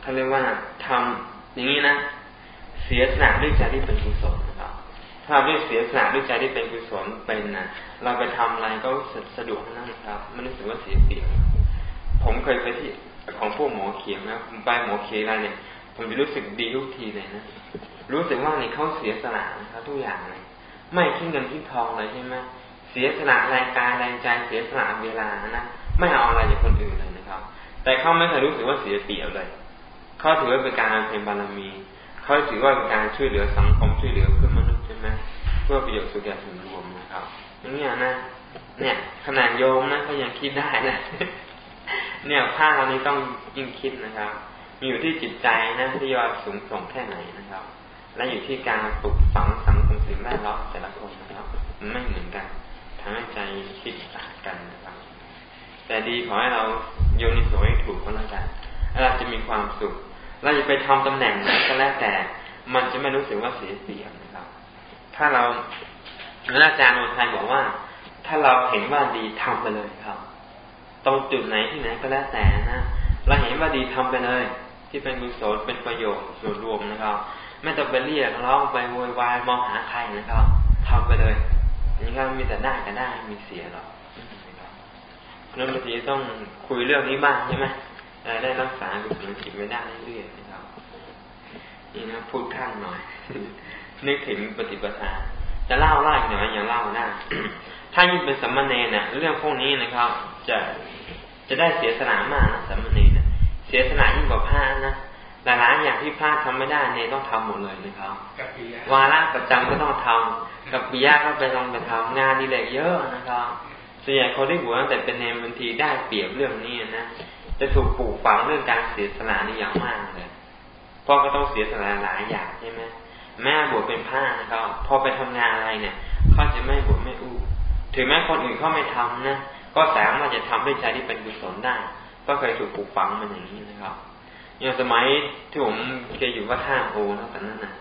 เขาเรียกว่าทำอย่างนี้นะ เสียสละด้วยใจที่เป็นกุศลนะครับ ถ้าด้วยเสียสละด้วยใจที่เป็นกุศลเป็นนะเราไปทำอะไรก็สะดวกนั่นครับไม่รู้สึกว่าเสียเปรียบผมเคยไปที่ของพวกหมอเขียงนะผมไปหมอเขียงอะไรเนี่ย ผมจะรู้สึกดีทุกทีเลยนะ รู้สึกว่าเนี่ยเขาเสียสละนะครับทุกอย่างเลย ไม่ทิ้เงินทิ้ทองเลยใช่ไหมเสียสละแรงกายแรงใจเสียสละเวลานะไม่เอาอะไรจากคนอื่นเลยนะครับ แต่เขาไม่เคยรู้สึกว่าเสียเปรียบเลยเขาถือว่าเป็นการเป็นบารมีเขาถือว่าเป็นการช่วยเหลือสังคมช่วยเหลือเพื่อนมนุษย์ใช่ไหมเพื่อประโยชน์สุขแก่ส่วนรวมนะครับอย่างนี้นะเนี่ย ขนาดโยมนะก็ยังคิดได้นะเนี่ยภาเรานี้ต้องยิ่งคิดนะครับ มีอยู่ที่จิตใจนะที่ว่าสูงส่งแค่ไหนนะครับ และอยู่ที่การปลุกฝังสังคมสิ่งแวดล้อมแต่ละคนนะครับไม่เหมือนกันทำให้ใจคิดต่างกันนะครับ แต่ดีขอให้เราโยนิโสให้ถูกก็แล้วกันเราจะมีความสุข เราจะไปทำตำแหน่งไหนก็แล้วแต่ มันจะไม่รู้สึกว่าเสียเปรียบนะครับ ถ้าเราอาจารย์โนไทยบอกว่า ถ้าเราเห็นว่าดีทำไปเลยครับ ตรงจุดไหนที่ไหนก็แล้วแต่นะเราเห็นว่าดีทำไปเลย ที่เป็นกุศลเป็นประโยชน์ส่วนรวมนะครับ ไม่ต้องไปเรียกร้องไปโวยวายมองหาใครนะครับทำไปเลยนี่ก็มีแต่ได้ก็ได้มีเสียหรอกนั้นบางทีต้องคุยเรื่องนี้บ้างใช่ไหมได้รักษากุศลจิตไม่ได้เรื่อยๆนะครับนี่นะพูดข้างหน่อย นึกถึงปฏิปทาจะเล่าเล่าอีกหน่อยอย่างเล่าได้ถ้ายิ่งเป็นสัมมาเนนะเรื่องพวกนี้นะครับ จะจะได้เสียสละมากนะสัมมาเนนะเสียสละยิ่งกว่าพระนะ หลายๆอย่างที่พระทำไม่ได้เนต้องทำหมดเลยนะครับวาระประจำก็ต้องทำกับปิยะก็ไปลองไปทำงานนี่แหละเยอะนะครับส่วนใหญ่คนที่บวชตั้งแต่เป็นเนรบางทีได้เปรียบเรื่องนี้นะจะถูกปลูกฝังเรื่องการเสียสละนี่อย่างมากเลยเพราะก็ต้องเสียสละหลายอย่างใช่ไหมแม่บวชเป็นพระนะครับพอไปทำงานอะไรเนี่ยเขาจะไม่บวชไม่อู้ถึงแม้คนอื่นเขาไม่ทำนะก็สามารถจะทำด้วยใจที่เป็นกุศลได้ ก็เคยถูกปลูกฝังมาอย่างนี้นะครับ อย่างสมัยที่ผมเคยอยู่ว่าท่าโอนะตอนนั้นนะ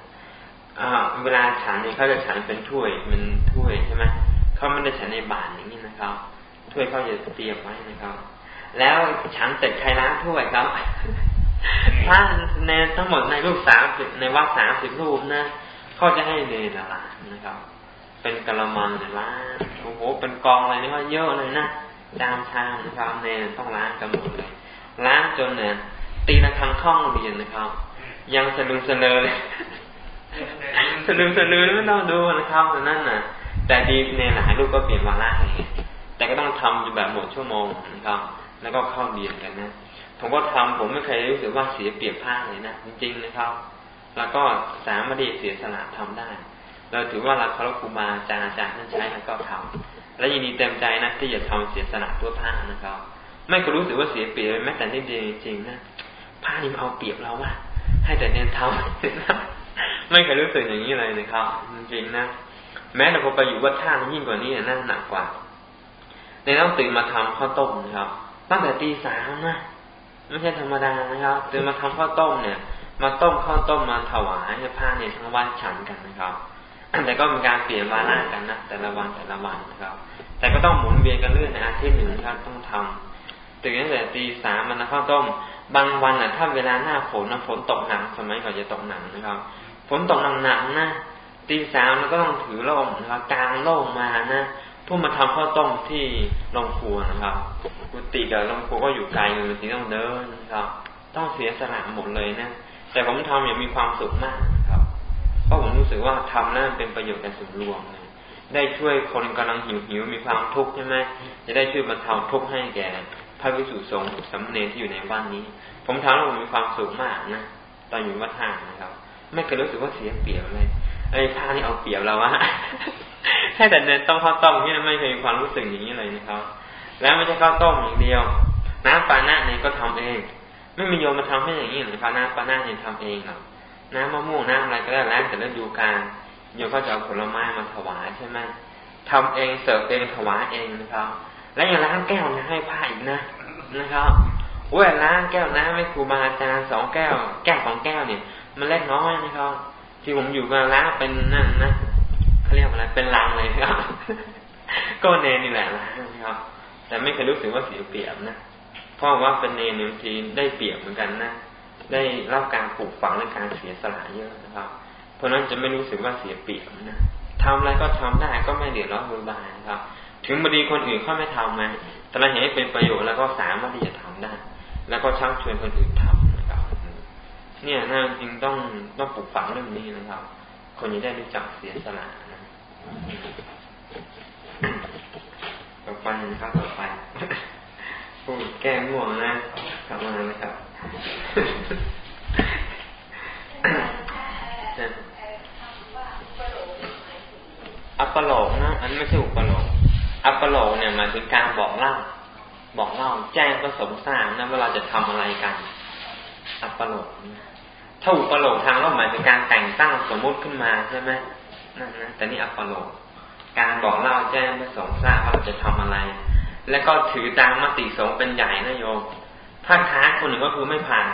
เวลาฉันเนี่ยเขาจะฉันเป็นถ้วยเป็นถ้วยใช่ไหมเขาไม่ได้ฉันในบาตรอย่างนี้นะครับถ้วยเขาจะเตรียมไว้นะครับ แล้วฉันเสร็จใครล้างถ้วยครับถ้าในทั้งหมดในรูปสามสิบในวัดสามสิบรูปนะเขาจะให้เนรละนะครับ เป็นกระมังเนี่ยล้างโอ้โหเป็นกองอะไรนี่ก็เยอะเลยนะจามชามนะครับเนยต้องล้างกันหมดเลยล้างจนเนี่ย ตีละครั้งข้องเรียนนะครับ ยังสะดุงสะเลือเลยสะดุงสะเลือไม่ต้องดูนะครับต่นั่นน่ะ แต่ดีในหลายลูกก็เปลี่ยนวาระเลแต่ก็ต้องทำแบบหมดชั่วโมงนะครับ แล้วก็เข้าเรียนกันนะผมก็ทำผมไม่เคยรู้สึกว่าเสียเปรียบผ้าเลยนะจริงๆนะครับ แล้วก็สามารถเสียสละทำได้ เราถือว่าเราเคารพครูบาอาจารย์อาจารย์ท่านใช้แล้วก็ทำและยินดีเต็มใจนะที่จะทำเสียสละตัวผ้านะครับ ไม่ก็รู้สึกว่าเสียเปรียบแม้แต่นิดเดียวจริงๆนะ ผ้านี่มาเอาเปรียบเราว่าให้แต่เน้นทำไม่เคยรู้สึกอย่างนี้เลยนะครับจริงๆนะแม้แต่พอไปอยู่วัดท่ายิ่งกว่านี้น่าหนักกว่า ในต้องตื่นมาทำข้าวต้มนะครับ ตั้งแต่ตีสามนะไม่ใช่ธรรมดานะครับตื่นมาทำข้าวต้มเนี่ย มาต้มข้าวต้มมาถวายให้พระเนี่ยทั้งวันฉันกันนะครับแต่ก็มีการเปลี่ยนวาระกันนะแต่ละวันแต่ละวันนะครับ แต่ก็ต้องหมุนเวียนกันเรื่อยในอาทิตย์หนึ่งนะครับต้องทำตื่นตั้งแต่ตีสามมันนะข้าวต้ม บางวันอะถ้าเวลาหน้าฝนนะฝนตกหนักสมัยก่อนจะตกหนักนะครับฝนตกหนักๆนะตีสามแล้วก็ต้องถือร่มนะครับกลางร่มมานะเพื่อมาทำข้าวต้มที่โรงครัวนะครับกุฏิกับโรงครัวก็อยู่ไกลเลยทีต้องเดินนะครับ ต้องเสียสละหมดเลยนะแต่ผมทำอย่างมีความสุขมากนะครับเพราะผมรู้สึกว่าทำนั่นเป็นประโยชน์แก่ส่วนรวมเลยได้ช่วยคนกำลังหิวหิวมีความทุกข์ใช่ไหมจะได้ช่วยบรรเทาทุกข์ให้แก่ ระวิสุทธิสงฆ์สำเนที่อยู่ในบ้านนี้ ผมทำแล้วผมมีความสุขมากนะตอนอยู่วัดท่านะครับ ไม่เคยรู้สึกว่าเสียเปรียบเลยไอ้ผ้านี่เอาเปรียบเราวะแค่แต่เน้นต้มข้าวต้มนี่ไม่เคยมีความรู้สึกอย่างนี้เลยนะครับ แล้วไม่ใช่ข้าวต้มอย่างเดียว น้ำปานะเนี่ยก็ทำเอง ไม่มีโยมมาทำให้อย่างนี้หรือพาน้ำปานะเนี่ยทำเองหรอกน้ำมะม่วงน้ำอะไรก็ได้แล้วแต่ฤดูกาลโยมก็จะเอาผลไม้มาถวายใช่ไหมทำเองเสิร์ฟเองถวายเองนะครับ แล้วยังล้างแก้วนะให้ผ้าอีกนะนะครับโอ้ยล้างแก้วน้ำให้ครูบาอาจารย์สองแก้ว แก้วสองแก้วเนี่ย มันเล็กน้อยนะครับ ที่ผมอยู่ก็ล้างเป็นนั่นนะเขาเรียกว่าอะไรเป็นลังเลยครับก็เนนนี่แหละล้างนะครับ แต่ไม่เคยรู้สึกว่าเสียเปรียบนะเพราะว่าเป็นเนนหนึ่งทีได้เปรียบเหมือนกันนะได้รับการปลูกฝังและการเสียสละเยอะนะครับ เพราะนั้นจะไม่รู้สึกว่าเสียเปรียบนะทำอะไรก็ทำได้ก็ไม่เดือดร้อนรุนแรงครับ ถึงบดีคนอื่นเขาไม่ทำไหมแต่เราเห็นให้เป็นประโยชน์แล้วก็สามารถที่จะทำได้ แล้วก็ชักชวนคนอื่นทำนะครับ เนี่ยน่าจริงต้องต้องปลูกฝังเรื่องนี้นะครับ คนนี้ได้รู้จักเสียสละนะต่อไปนะครับต่อไปพูดแก้ง่วงนะกลับมานะครับอัปปโลกนะ อันไม่ใช่อุปโลก อัปปโลเนี่ยหมายถึงการบอกเล่า บอกเล่าแจ้งประสมสร้างนะเวลาจะทำอะไรกัน อัปปโลกถ้าอุปโลกทางโลกหมายถึงการแต่งตั้งสมมุติขึ้นมาใช่ไหมนั่นนะแต่นี่อัปปโลกการบอกเล่าแจ้งประสงค์ทราบว่าจะทำอะไร แล้วก็ถือตามมติสงฆ์เป็นใหญ่นะโยมถ้าค้านคนหนึ่งก็คือไม่ผ่าน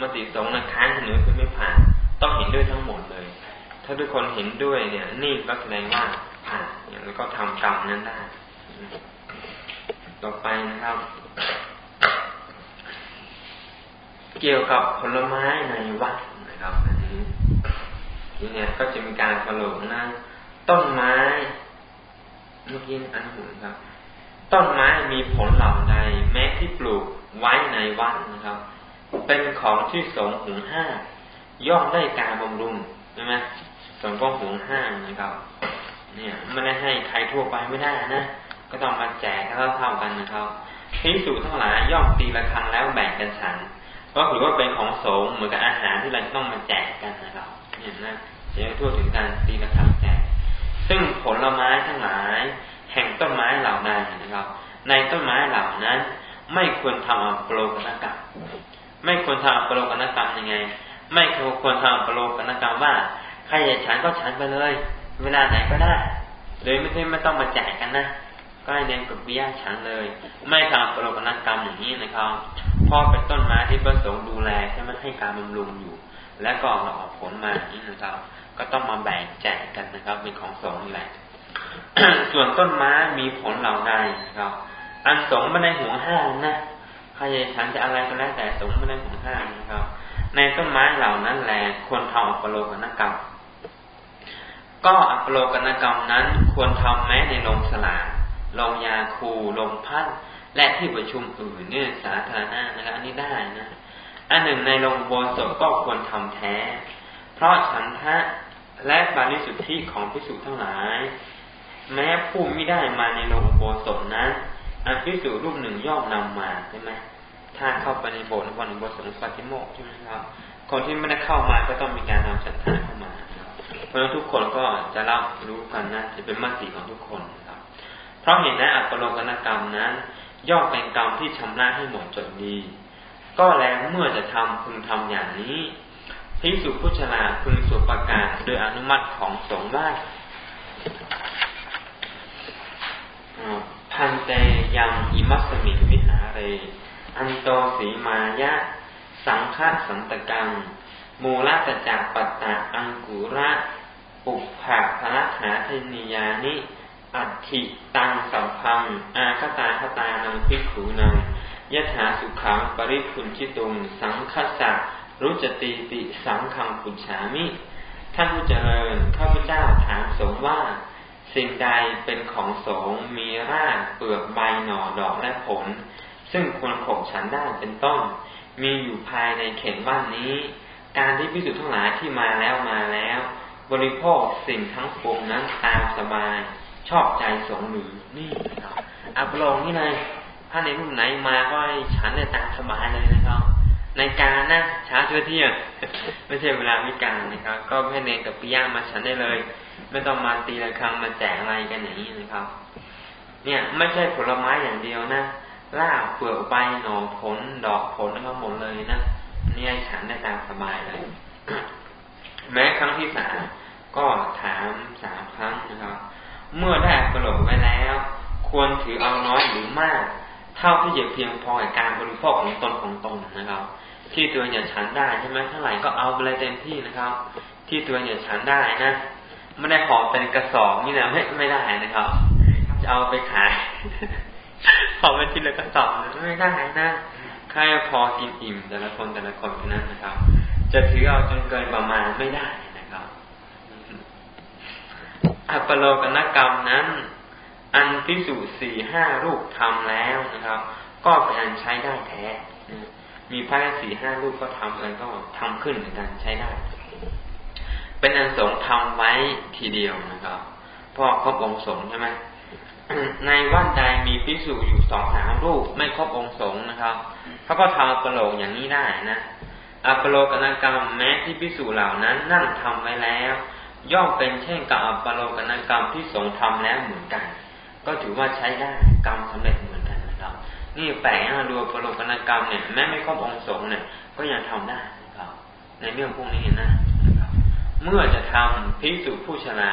มติสงฆ์นะค้านคนหนึ่งคือไม่ผ่าน ต้องเห็นด้วยทั้งหมดเลย ถ้าทุกคนเห็นด้วยเนี่ย นี่ก็แสดงว่า แล้วก็ทำกรรมนั้นได้ ต่อไปนะครับ เกี่ยวกับผลไม้ในวัดนะครับอันนี้ทีนี้ก็จะมีการสรุปนะต้นไม้เมื่อกี้อันหุ่นครับ ต้นไม้มีผลเหล่าใดแม้ที่ปลูกไว้ในวัดนะครับ เป็นของที่สงหุงห้าย่อมได้การบำรุงใช่ไหมสงก็หุงห้านะครับ เนี่ยไม่ได้ให้ใครทั่วไปไม่ได้นะก็ต้องมาแจกเท่าเท่ากันนะครับพิสูจทั้งหลายย่อมตีละครั้งแล้วแบ่งกันฉันก็ถือว่าเป็นของสงเหมือนกับอาหารที่เราต้องมาแจกกันนะครับเนี่ยนะจะทั่วถึงการตีละครั้งแจกซึ่งผลไม้ทั้งหลาย แห่งต้นไม้เหล่านั้นนะครับ ในต้นไม้เหล่านั้น ไม่ควรทำอัปโลกนกรรมไม่ควรทำอัปโลกนกรรมยังไง ไม่ควรทำอัปโลกนกรรมว่าใครอยากฉันก็ฉันไปเลย เวลาไหนก็ได้ เลยไม่ใช่ไม่ต้องมาแจกกันนะก็ให้เน้นกับเบี้ยฉันเลย ไม่ทำปโลกนกรรมอย่างนี้นะครับพราะเป็นต้นไม้ที่ประสงค์ดูแลใช่ไหมให้การบำรุงอยู่ และก็ออกผลมาอย่างนี้นะครับ ก็ต้องมาแบ่งแจกกันนะครับ เป็นของสงฆ์แหละส่วนต้นไม้มีผลเหล่าใดนะครับ อันสงไม่ได้ห่วงห้ามนะใครจะฉันจะอะไรก็แล้วแต่สงไม่ได้ห่วงห้ามนะครับ ในต้นไม้เหล่านั้นแหละควรทำอัปโลกนกรรม ก็อัปโลกนกรรมนั้นควรทำแม้ในโรงสลาโรงยาคูโรงพัดและที่ประชุมอื่นเนี่ยสาธารณะนะครับอันนี้ได้นะอันหนึ่งในโรงโบสถก็ควรทำแท้ เพราะฉันทะและบาริสุทธิของพิสุทั้งหลาย แม้ผู้ไม่ได้มาในโรงโบสถนั้นอันพิสูจรูปหนึ่งย่อมนำมาใช่ไหมถ้าเข้าไปในโบสถ์วันหนึ่งบทสงฆ์ปฏิโมกใช่ไหมครับ คนที่ไม่ได้เข้ามาก็ต้องมีการนำฉันทาเข้ามา เพราะทุกคนก็จะรับรู้กันนะจะเป็นมติของทุกคนครับ เพราะเห็นนั้นอัปโลกนกรรมนั้น ย่อมเป็นกรรมที่ชำระให้หมดจดดี ก็แล้วเมื่อจะทำพึงทำอย่างนี้พิสุพุชลาพึงสุประกาศโดยอนุมัติของสงฆ์ว่าพันเตยังอิมัสมิวิหาเร อันโตสีมายะ สังฆสันตกัง มูลตจักปัตตะอังกุระปุภะพระหาเทนิยานิ อัติตังสัมพัง อาคตาคตานังพิกขูนังยถาสุขังปริพุนชิตุง สังคสักรุจติติสังขังปุชามิ ท่านผู้เจริญข้าพเจ้าถามสงว่า สิ่งใดเป็นของสงมีรากเปลือกใบหน่อดอกและผล ซึ่งควรขบฉันได้เป็นต้น มีอยู่ภายในเขตบ้านนี้ การที่พิสูจน์ทั้งหลายที่มาแล้วมาแล้ว บริโภคสิ่งทั้งปวงนั้นตามสบาย ชอบใจสงหรือนี่ครับอัปลงนี่เลยถ้าในรูปไหนมาก็ฉันในตามสบายเลยนะครับ ในการนะช้าเชื่อเที่ยงไม่ใช่เวลาวิการนะครับ ก็ให้เนกับปิยามาฉันได้เลย ไม่ต้องมาตีระฆังมาแจกอะไรกันอย่างนี้นะครับ เนี่ยไม่ใช่ผลไม้อย่างเดียวนะล่าเปลือกใบหน่อผลดอกผลทั้งหมดเลยนะ นี่ฉันได้ตามสบายเลย แม้ครั้งที่สามก็ถามสามครั้งนะครับ เมื่อได้กระโหลกไว้แล้ว ควรถือเอาน้อยหรือมาก เท่าที่จะเพียงพอกับการบริโภคของตนของตนนะครับ ที่ตัวจะฉันได้ใช่ไหมเท่าไหร่ก็เอาไปเลยเต็มที่นะครับ ที่ตัวจะฉันได้นะไม่ได้ขอเป็นกระสอบนี่นะไม่ไม่ได้นะครับ จะเอาไปขายขอเป็นทีละกระสอบไม่ได้นะ แค่พอกินอิ่มแต่ละคนแต่ละคนนั้นนะครับ จะถือเอาจนเกินประมาณไม่ได้นะครับอัปโลกนกรรมนั้น อันพิสูจสี่ห้ารูปทำแล้วนะครับ ก็เป็นอันใช้ได้แท้มีพระสี่ห้ารูปก็ทำกันก็ทำขึ้นเหมือนกันใช้ได้ เป็นอันสงทำไว้ทีเดียวนะครับเพราะครบองค์สงใช่ไหมในวัดใดมีพิสูจอยู่สองสามรูปไม่ครบองค์สงนะครับ เขาก็ทำอัปโลกอย่างนี้ได้นะอัปโลกนกรรมแม้ที่พิสูจเหล่านั้นนั่งทำไว้แล้ว ย่อมเป็นเช่นกับอัปโลกนกรรมที่สงทำแล้วเหมือนกัน ก็ถือว่าใช้ได้กรรมสำเร็จเหมือนกันนะครับ นี่แปลงดูอัปโลกนกรรมเนี่ยแม้ไม่ครบองค์สงเนี่ย ก็ยังทำได้นะครับ ในเรื่องพวกนี้นะนะครับเมื่อจะทำพิสูจผู้ชรา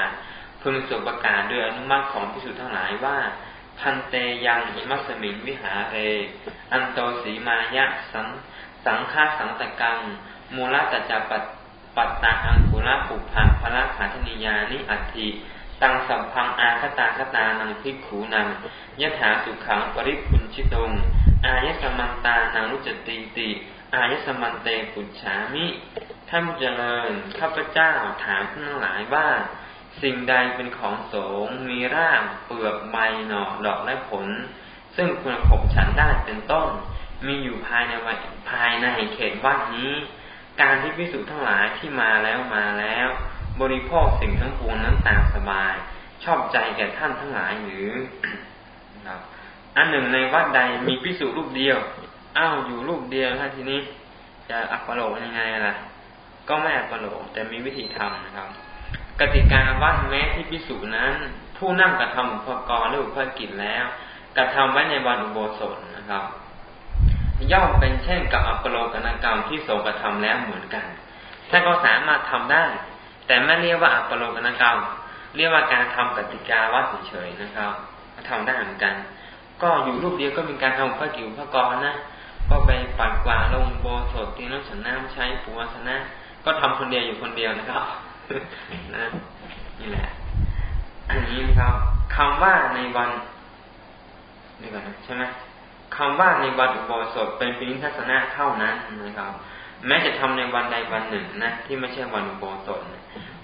พึงสุประกาศโดยอนุมัติของพิสุทั้งหลายว่า พันเตยังอิมัสมิงวิหาเร อันโตสีมายะสังสังฆาสังตกัง มูลตัจจปัตปัตตาอังคุระปุพันพระขาธนิยานิอัติตังสัมพังอาคตาคตานังพิกขูนังยถาสุขังปริพุนชิตง อายสมันตานังรุจตีติ อายสมันเตปุจฉามิ ท่านเจริญ ข้าพเจ้าถามทั้งหลายว่า สิ่งใดเป็นของโสงมีร่างเปลือกใบหน่อดอกและผล ซึ่งควรขบฉันได้เป็นต้น มีอยู่ภายในวัภายในเขตวัดนี้ การที่พิสูจน์ทั้งหลายที่มาแล้วมาแล้ว บริโภคสิ่งทั้งปวงนั้นตามสบาย ชอบใจแก่ท่านทั้งหลายหรือครับอันหนึ่งในวัดใดมีพิสูจน์รูปเดียวอ้าวอยู่รูปเดียวท่าทีนี้ จะอัปโลกยังไงล่ะ ก็ไม่อัปปโลกแต่มีวิธีทำนะครับ กติกาวัดแม้ที่พิสูจนั้น ผู้นั่งกระทำอุปกรณ์หรืออุปกิจแล้ว กระทำไว้ในวันอุโบสถนะครับ ย่อมเป็นเช่นกับอัปโลกนกรรมที่ทรงกระทำแล้วเหมือนกันท่านก็สามารถทำได้ แต่ไม่เรียกว่าอัปโลกนกรรม เรียกว่าการทำกติกาวัดเฉยๆนะครับทำได้เหมือนกัน ก็อยู่รูปเดียวก็มีการทำพระกิวพระกรนะก็ไปปัดกวาดลงโบสถที่น้ำฉันน้ำใช้ปัวสนะ ก็ทำคนเดียวอยู่คนเดียวนะครับ นะนี่แหละ อันนี้นะครับคำว่าในวันนี่ก่อนนะใช่ไหมคำว่าในวันอุโบสถเป็นปิณิทัศนะเท่านั้นนะครับ แม้จะทำในวันใดวันหนึ่งนะที่ไม่ใช่วันอุโบสถ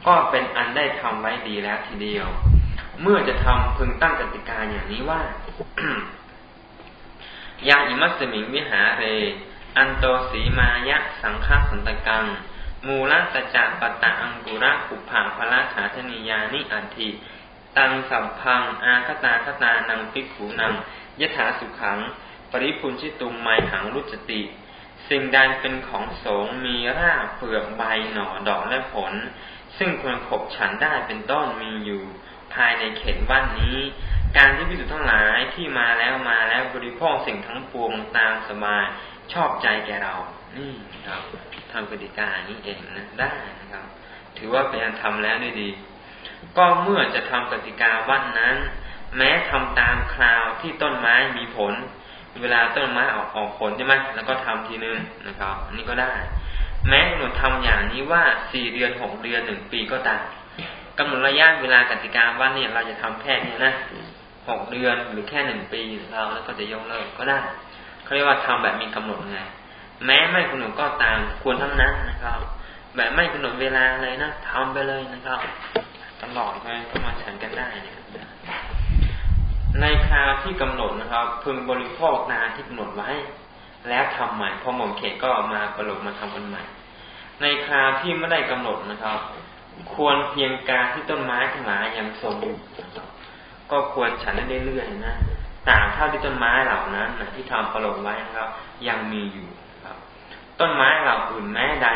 ก็เป็นอันได้ทำไว้ดีแล้วทีเดียว เมื่อจะทำพึงตั้งกติกาอย่างนี้ว่ายังอิมัสมิงวิหาเร อันโตสีมายะสังฆสันตกัง มูลสัจจะปตะอังกุระอุปาภละขาธนิยานิอันทิตังสัมพัง อาคตาคตานังพิกขูนังยถาสุขัง ปริพุนชิตุมไมหังรุจติ สิ่งใดเป็นของสงมีรากเปลือกใบหน่อดอกและผล ซึ่งควรขบฉันได้เป็นต้นมีอยู่ ภายในเขตบ้านนี้ การที่พิสุทั้งหลายที่มาแล้วมาแล้วบริโภคสิ่งทั้งปวงตามสบายชอบใจแก่เรา นี่ครับ ทำกติกานี้เองนะได้นะครับ ถือว่าเป็นการทำแล้วด้ดี ก็เมื่อจะทำกติกาวันนั้น แม้ทำตามคราวที่ต้นไม้มีผล เวลาต้นไม้ออกออกผลใช่ไหมแล้วก็ทำทีนึงนะครับนี่ก็ได้ แม้กำหนดทำอย่างนี้ว่าสี่เดือนหกเดือนหนึ่งปีก็ตามกำหนดระยะเวลากติกาว่าเนี่ยเราจะทำแค่นี้นะหกเดือนหรือแค่หนึ่งปีเราแล้วก็จะยกเลิกก็ได้เขาเรียกว่าทำแบบมีกำหนดไง แม้ไม่กำหนดก็ตามควรทำนั้นนะครับ แบบไม่กำหนดเวลาเลยนะทำไปเลยนะครับ ตลอดเลยก็มาฉันกันได้นะครับในคราวที่กำหนดนะครับ พึงบริโภคนาที่กำหนดไว้ แล้วทำใหม่พอหมดเขตก็มาประโลกมาทำกันใหม่ ในคราวที่ไม่ได้กำหนดนะครับ ควรเพียงการที่ต้นไม้ทั้งหลายยังทรงอยู่ก็ควรฉันได้เรื่อยๆนะต่างเท่าที่ต้นไม้เหล่านั้นนะที่ทำประโลกไว้นะครับ ยังมีอยู่ ต้นไม้เหล่าอื่นแม้ใด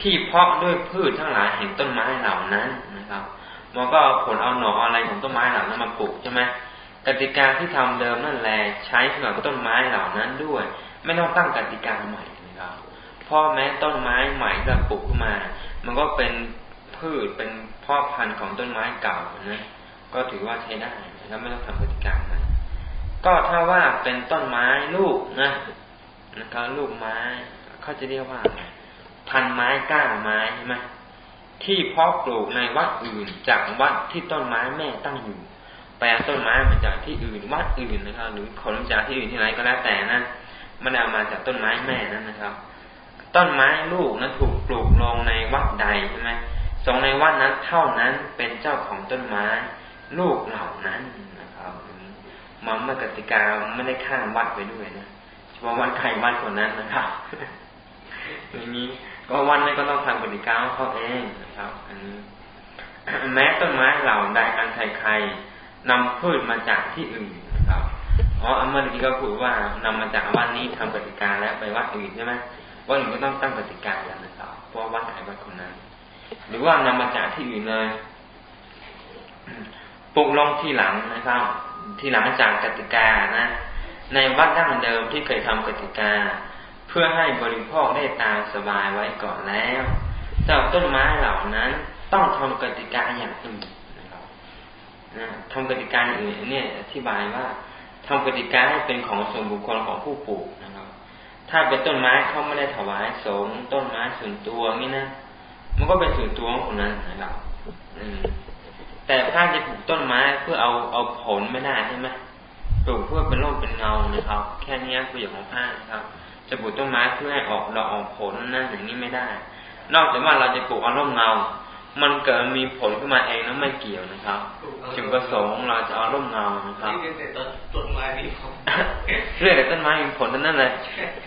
ที่เพาะด้วยพืชทั้งหลายแห่งต้นไม้เหล่านั้นนะครับมันก็ผลเอาหน่ออะไรของต้นไม้เหล่านั้นมาปลูกใช่ไหมกติกาที่ทำเดิมนั่นแหละใช้สำหรับต้นไม้เหล่านั้นด้วย ไม่ต้องตั้งกติกาใหม่นะครับเพราะแม้ต้นไม้ใหม่จะปลูกขึ้นมา มันก็เป็นพืชเป็นพ่อพันธุ์ของต้นไม้เก่านะก็ถือว่าใช้ได้แล้วไม่ต้องทำกติกาใหม่ก็ถ้าว่าเป็นต้นไม้ลูกนะ นะครับลูกไม้เขาจะเรียกว่าพันไม้ก้าวไม้ใช่ไหมที่เพาะปลูกในวัดอื่นจากวัดที่ต้นไม้แม่ตั้งอยู่แปลต้นไม้มาจากที่อื่นวัดอื่นนะครับ หรือขนจากที่อื่นที่ไหนก็แล้วแต่นะมันเอามาจากต้นไม้แม่นั้นนะครับ ต้นไม้ลูกนั้นถูกปลูกลงในวัดใดใช่ไหมสองในวัดนั้นเท่านั้นเป็นเจ้าของต้นไม้ ลูกเหล่านั้นนะครับมันม่กติกาไม่ได้ข้ามวัดไปด้วยนะ เฉพาวัดใครวัดคนนั้นนะครับอย่างนี้ก็วันนี้ก็ต้องทำกติกาเขาเองนะครับ อันนี้ แม้ต้นไม้เหล่าใดอันใครนำพืชมาจากที่อื่นนะครับอ๋ออันเมื่อกี้ก็พูดว่านำมาจากวัดนี้ทำกติกาแล้วไปวัดอื่นใช่ไหมวัดอื่นก็ต้องตั้งกติกาแล้วนะครับเพราะวัดไหนวัดคนนั้น หรือว่านำมาจากที่อื่นเลยปลุกลงที่หลังนะครับ ที่หลังจากกติกานะ ในวัดดั้งเดิมที่เคยทำกติกา เพื่อให้บริโภคได้ตามสบายไว้ก่อนแล้ว เจ้าต้นไม้เหล่านั้นต้องทำกติกาอย่างอื่นนะครับนะทำกติกาอื่นเนี่ยอธิบายว่าทำกติกาให้เป็นของส่วนบุคคลของผู้ปลูกนะครับ ถ้าเป็นต้นไม้เขาไม่ได้ถวายสงต้นไม้ส่วนตัวนี่นะ มันก็เป็นส่วนตัวของคนนั้นนะครับแต่ถ้าจะปลูกต้นไม้เพื่อเอาเอาผลไม่ได้ใช่ไหม ปลูกเพื่อเป็นร่มเป็นเงานะครับ แค่นี้คืออย่างของผ้านะครับ จะปลูกต้นไม้เพื่อให้ออกดอกออกผลนั่นอย่างนี้ไม่ได้ นอกจากว่าเราจะปลูกเอาร่มเงา มันเกิดมีผลขึ้นมาเองนั้นไม่เกี่ยวนะครับจุดประสงค์เราจะเอาร่มเงานะครับเรื่แต่ต้นไม้มีผลเรื่องแต่ต้นไม้มีผลนั่นเลย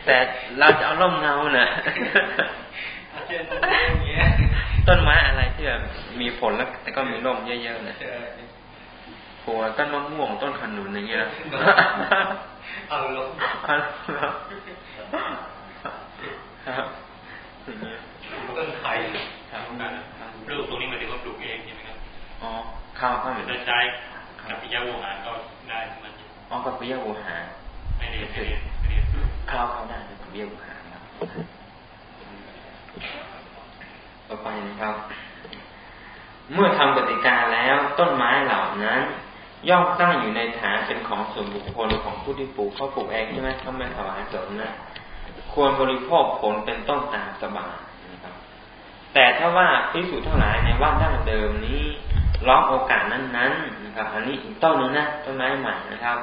แต่เราจะเอาร่มเงาน่ะต้นไม้อะไรที่แบบมีผลแล้วแต่ก็มีร่มเยอะๆนะ โหต้นมะม่วงต้นขนุนอย่างเงี้ยเอาลงครับต้นไทรปลูกตรงนี้มาถึงว่าปลูกเองใช่ไหมครับอ๋อข้าวข้าวเหมือนใช้กับปิยะโวหารก็ได้มันอ๋อกับปิยะโวหารไม่ได้ไม่ได้ไม่ได้ข้าวข้าวได้กับปิยะโวหารครับต่อไปนะครับ เมื่อทำกติกาแล้วต้นไม้เหล่านั้น ย่อมตั้งอยู่ในฐานเป็นของส่วนบุคคลของผู้ที่ปลูกเขาปลูกเองใช่ไหมเขาไม่ถวายสงนะควรบริโภคผลเป็นต้นตามสบายนะครับ แต่ถ้าว่าพิสูจน์ทั้งหลายในว่าดั้งเดิมนี้ร้องโอกาสนั้นๆนะครับ อันนี้อีกต้นนึงนะต้นไม้ใหม่นะครับ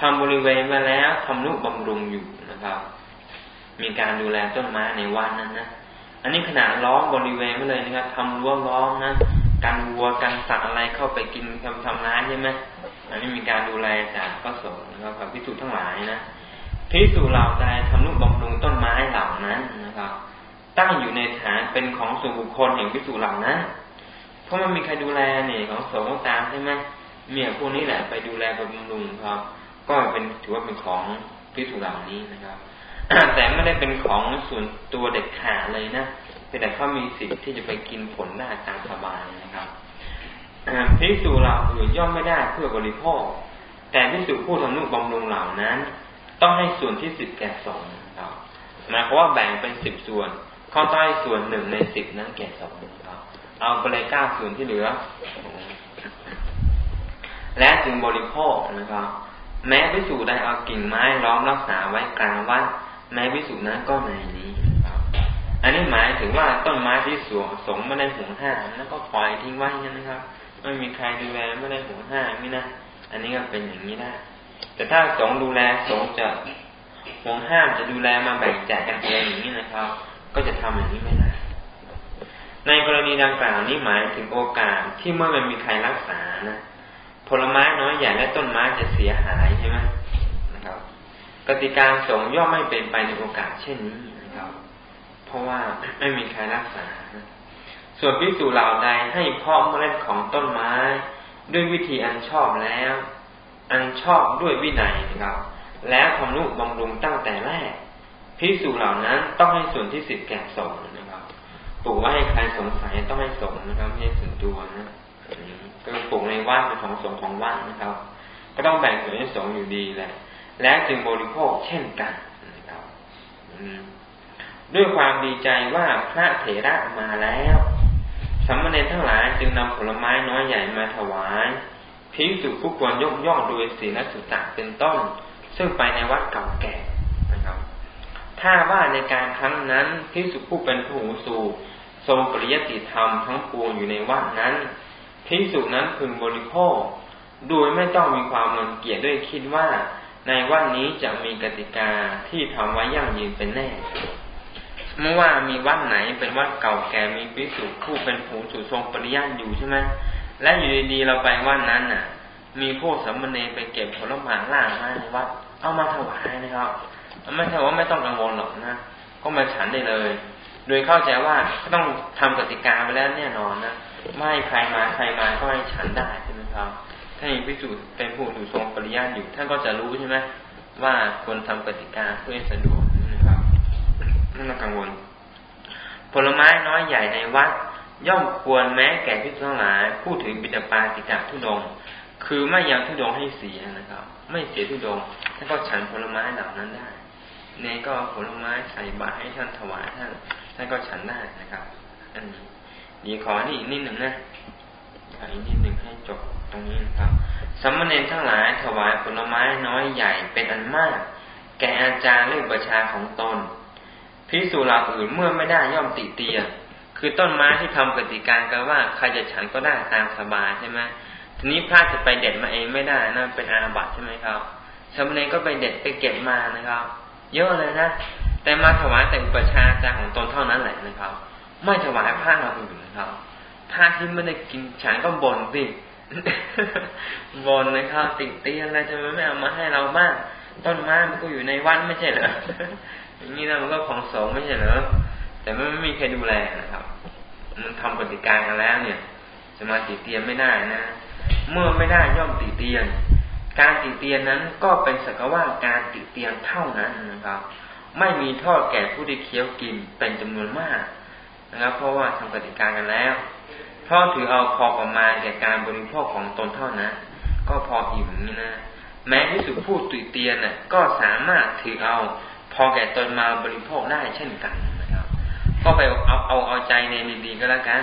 ทำบริเวณมาแล้วทำนุบำรุงอยู่นะครับ มีการดูแลต้นไม้ในวันนั้นนะอันนี้ขนาดล้อมบริเวณมาเลยนะครับทำรั้วล้อมนะ การวัวการสัตว์อะไรเข้าไปกินทำทำร้ายใช่ไหมอันนี้มีการดูแลจากพระสงฆ์นะครับพิสูจน์ทั้งหลายนะพิสูจน์เหล่าใดทำนุบำรุงต้นไม้เหล่านั้นนะครับ ตั้งอยู่ในฐานเป็นของส่วนบุคคลแห่งพิสูจน์เหล่านั้นเพราะมันมีใครดูแลเนี่ยของสงฆ์ตามใช่ไหมเมียพวกนี้แหละไปดูแลบำรุงครับ ก็เป็นถือว่าเป็นของพิสูจน์เหล่านี้นะครับแต่ไม่ได้เป็นของส่วนตัวเด็ดขาดเลยนะ แต่เขามีสิทธิ์ที่จะไปกินผลได้ตามสบายนะครับพิสูจเราอื่นย่อมไม่ได้เพื่อบริโภค แต่พิสูจผู้ทำนุบำรุงเหล่านั้น ต้องให้ส่วนที่สิบแก่สองครับหมายความว่าแบ่งเป็นสิบส่วน เข้อใต้ส่วนหนึ่งในสิบนั้นแก่สองครับเอาไปเลยเก้าส่วนที่เหลือ และจึงบริโภคนะครับ แม้พิสูจได้เอากิ่งไม้ล้อมรักษาไว้กลางวัดแม้พิสูจนั้นก็ในนี้ อันนี้หมายถึงว่าต้นไม้ที่สวงสงไม่ได้ห่วงห้ามแล้วก็ปล่อยทิ้งไว้นะครับ ไม่มีใครดูแลไม่ได้ห่วงห้ามไม่นะอันนี้ก็เป็นอย่างนี้ได้ แต่ถ้าสงดูแลสงจะห่วงห้ามจะดูแลมาแบ่งแจกกันเองอย่างนี้นะครับ ก็จะทำอย่างนี้ไม่ได้ ในกรณีดังกล่าวนี้หมายถึงโอกาสที่เมื่อมันมีใครรักษานะผลไม้น้อยใหญ่และต้นไม้จะเสียหายใช่ไหมนะครับ กติกาสงย่อมไม่เป็นไปในโอกาสเช่นนี้ ราะว่าไม่มีใครรักษา ส่วนพิสูจเหล่าใดให้พ่อเมล็ดของต้นไม้ ด้วยวิธีอันชอบแล้ว อันชอบด้วยวินัยนะครับแล้วทำนุบำรุงตั้งแต่แรกพิสูจเหล่านั้นต้องให้ส่วนที่สิบแก่สงนะครับปลูกว่าให้ใครสงสัยต้องให้สงนะครับไม่ใช่ส่วนตัวนะก็ปลูกในว่านเป็นของสงของว่านนะครับ ก็ต้องแบ่งส่วนให้สงอยู่ดีแหละ และจึงบริโภคเช่นกันนะครับ ด้วยความดีใจว่าพระเถระมาแล้วสมณเณรทั้งหลายจึงนำผลไม้น้อยใหญ่มาถวายพิสุผู้ควรยกย่องโดยศีลสุตตะเป็นต้น ซึ่งไปในวัดเก่าแก่นะครับ ถ้าว่าในการครั้งนั้นพิสุผู้เป็นผู้หูสูทรงปริยติธรรมทั้งปวงอยู่ในวัดนั้นพิสุนั้นพึงบริโภค โดยไม่ต้องมีความมันเกียดด้วยคิดว่า ในวัดนี้จะมีกติกาที่ทำไว้ยั่งยืนเป็นแน่ เมื่อว่ามีวัดไหนเป็นวัดเก่าแก่มีพิสุผู้เป็นผู้สูทรงปริยัติอยู่ใช่ไหมและอยู่ดีๆเราไปวัดนั้นน่ะ มีพวกสมณีไปเก็บผลไม้ล่างมาในวัด เอามาถวายนะครับไม่ใช่ว่าไม่ต้องกังวลหรอกนะก็มาฉันได้เลย โดยเข้าใจว่าต้องทำกติกาไปแล้วแน่นอนนะไม่ใครมาใครมาก็ให้ฉันได้ใช่ไหมครับ ถ้ามีพิสูจน์เป็นผู้ถูกทรงปริญาตอยู่ ท่านก็จะรู้ใช่ไหมว่าควรทำกติกาเพื่อสะดวก ไม่ต้องกังวล ผลไม้น้อยใหญ่ในวัด ย่อมควรแม้แก่พิจน์ทั้งหลายผู้ถือบิดาปาติกะทุดง คือไม่ยังทุดงให้เสียนะครับ ไม่เสียทุดงท่านก็ฉันผลไม้เหล่านั้นได้เนี่ก็ผลไม้ใส่บาตรให้ท่านถวายท่านท่านก็ฉันได้นะครับอันนี้ดีขอนี่อีกนิดหนึ่งนะขออีกนิดหนึ่งให้จบตรงนี้นะครับสมมาเนรทั้งหลายถวายผลไม้น้อยใหญ่เป็นอันมาก แก่อาจารย์เรื่อประชาของตน พิสูจน์เหล่าอื่นเมื่อไม่ได้ย่อมติเตียนคือต้นไม้ที่ทำกติกากันว่าใครจะฉันก็ได้ตามสบายใช่ไหมทีนี้พระจะไปเด็ดมาเองไม่ได้นะเป็นอาบัติใช่ไหมครับสมณเณรก็ไปเด็ดไปเก็บมานะครับ เยอะเลยนะแต่มาถวายแต่อุปชาจารของตนเท่านั้นแหละนะครับ ไม่ถวายพระเราอื่นนะครับพระที่ไม่ได้กินฉันก็บ่นสิบ่นนะครับติดเตียนอะไรจะไม่เอามาให้เราบ้างต้นไม้มันก็อยู่ในวัดไม่ใช่เหรอ อย่างนี้นะมันก็ของสงไม่ใช่เหรอแต่ไม่ไม่มีใครดูแลนะครับ มันทำปฏิการกันแล้วเนี่ย จะมาติเตียนไม่ได้นะ เมื่อไม่ได้ย่อมติเตียน การติเตียนนั้นก็เป็นสักว่าการติเตียนเท่านั้นนะครับ ไม่มีโทษแก่ผู้ที่เคี้ยวกินเป็นจำนวนมากนะครับ เพราะว่าทำปฏิการกันแล้วเพราะถือเอาพอประมาณแก่การบริโภคของตนเท่านั้น ก็พออิ่มนี่นะ แม้ที่สุดผู้ติเตียนน่ะก็สามารถถือเอา พอแก่ตนมาบริโภคได้เช่นกันนะครับก็ไปเอาเอาเอาใจในดีๆก็แล้วกัน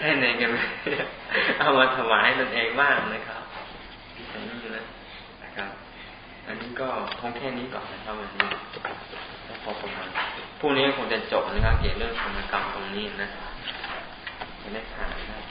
ให้ในกันเอามาถวายตนเองบ้างนะครับอันนี้นะนะครับ อันนี้ก็คงแค่นี้ก่อนนะครับวันนี้พอประมาณพรุ่งนี้คงจะจบนะครับเกี่ยวเรื่องธรรมกรรมตรงนี้นะจะได้ผ่านนะ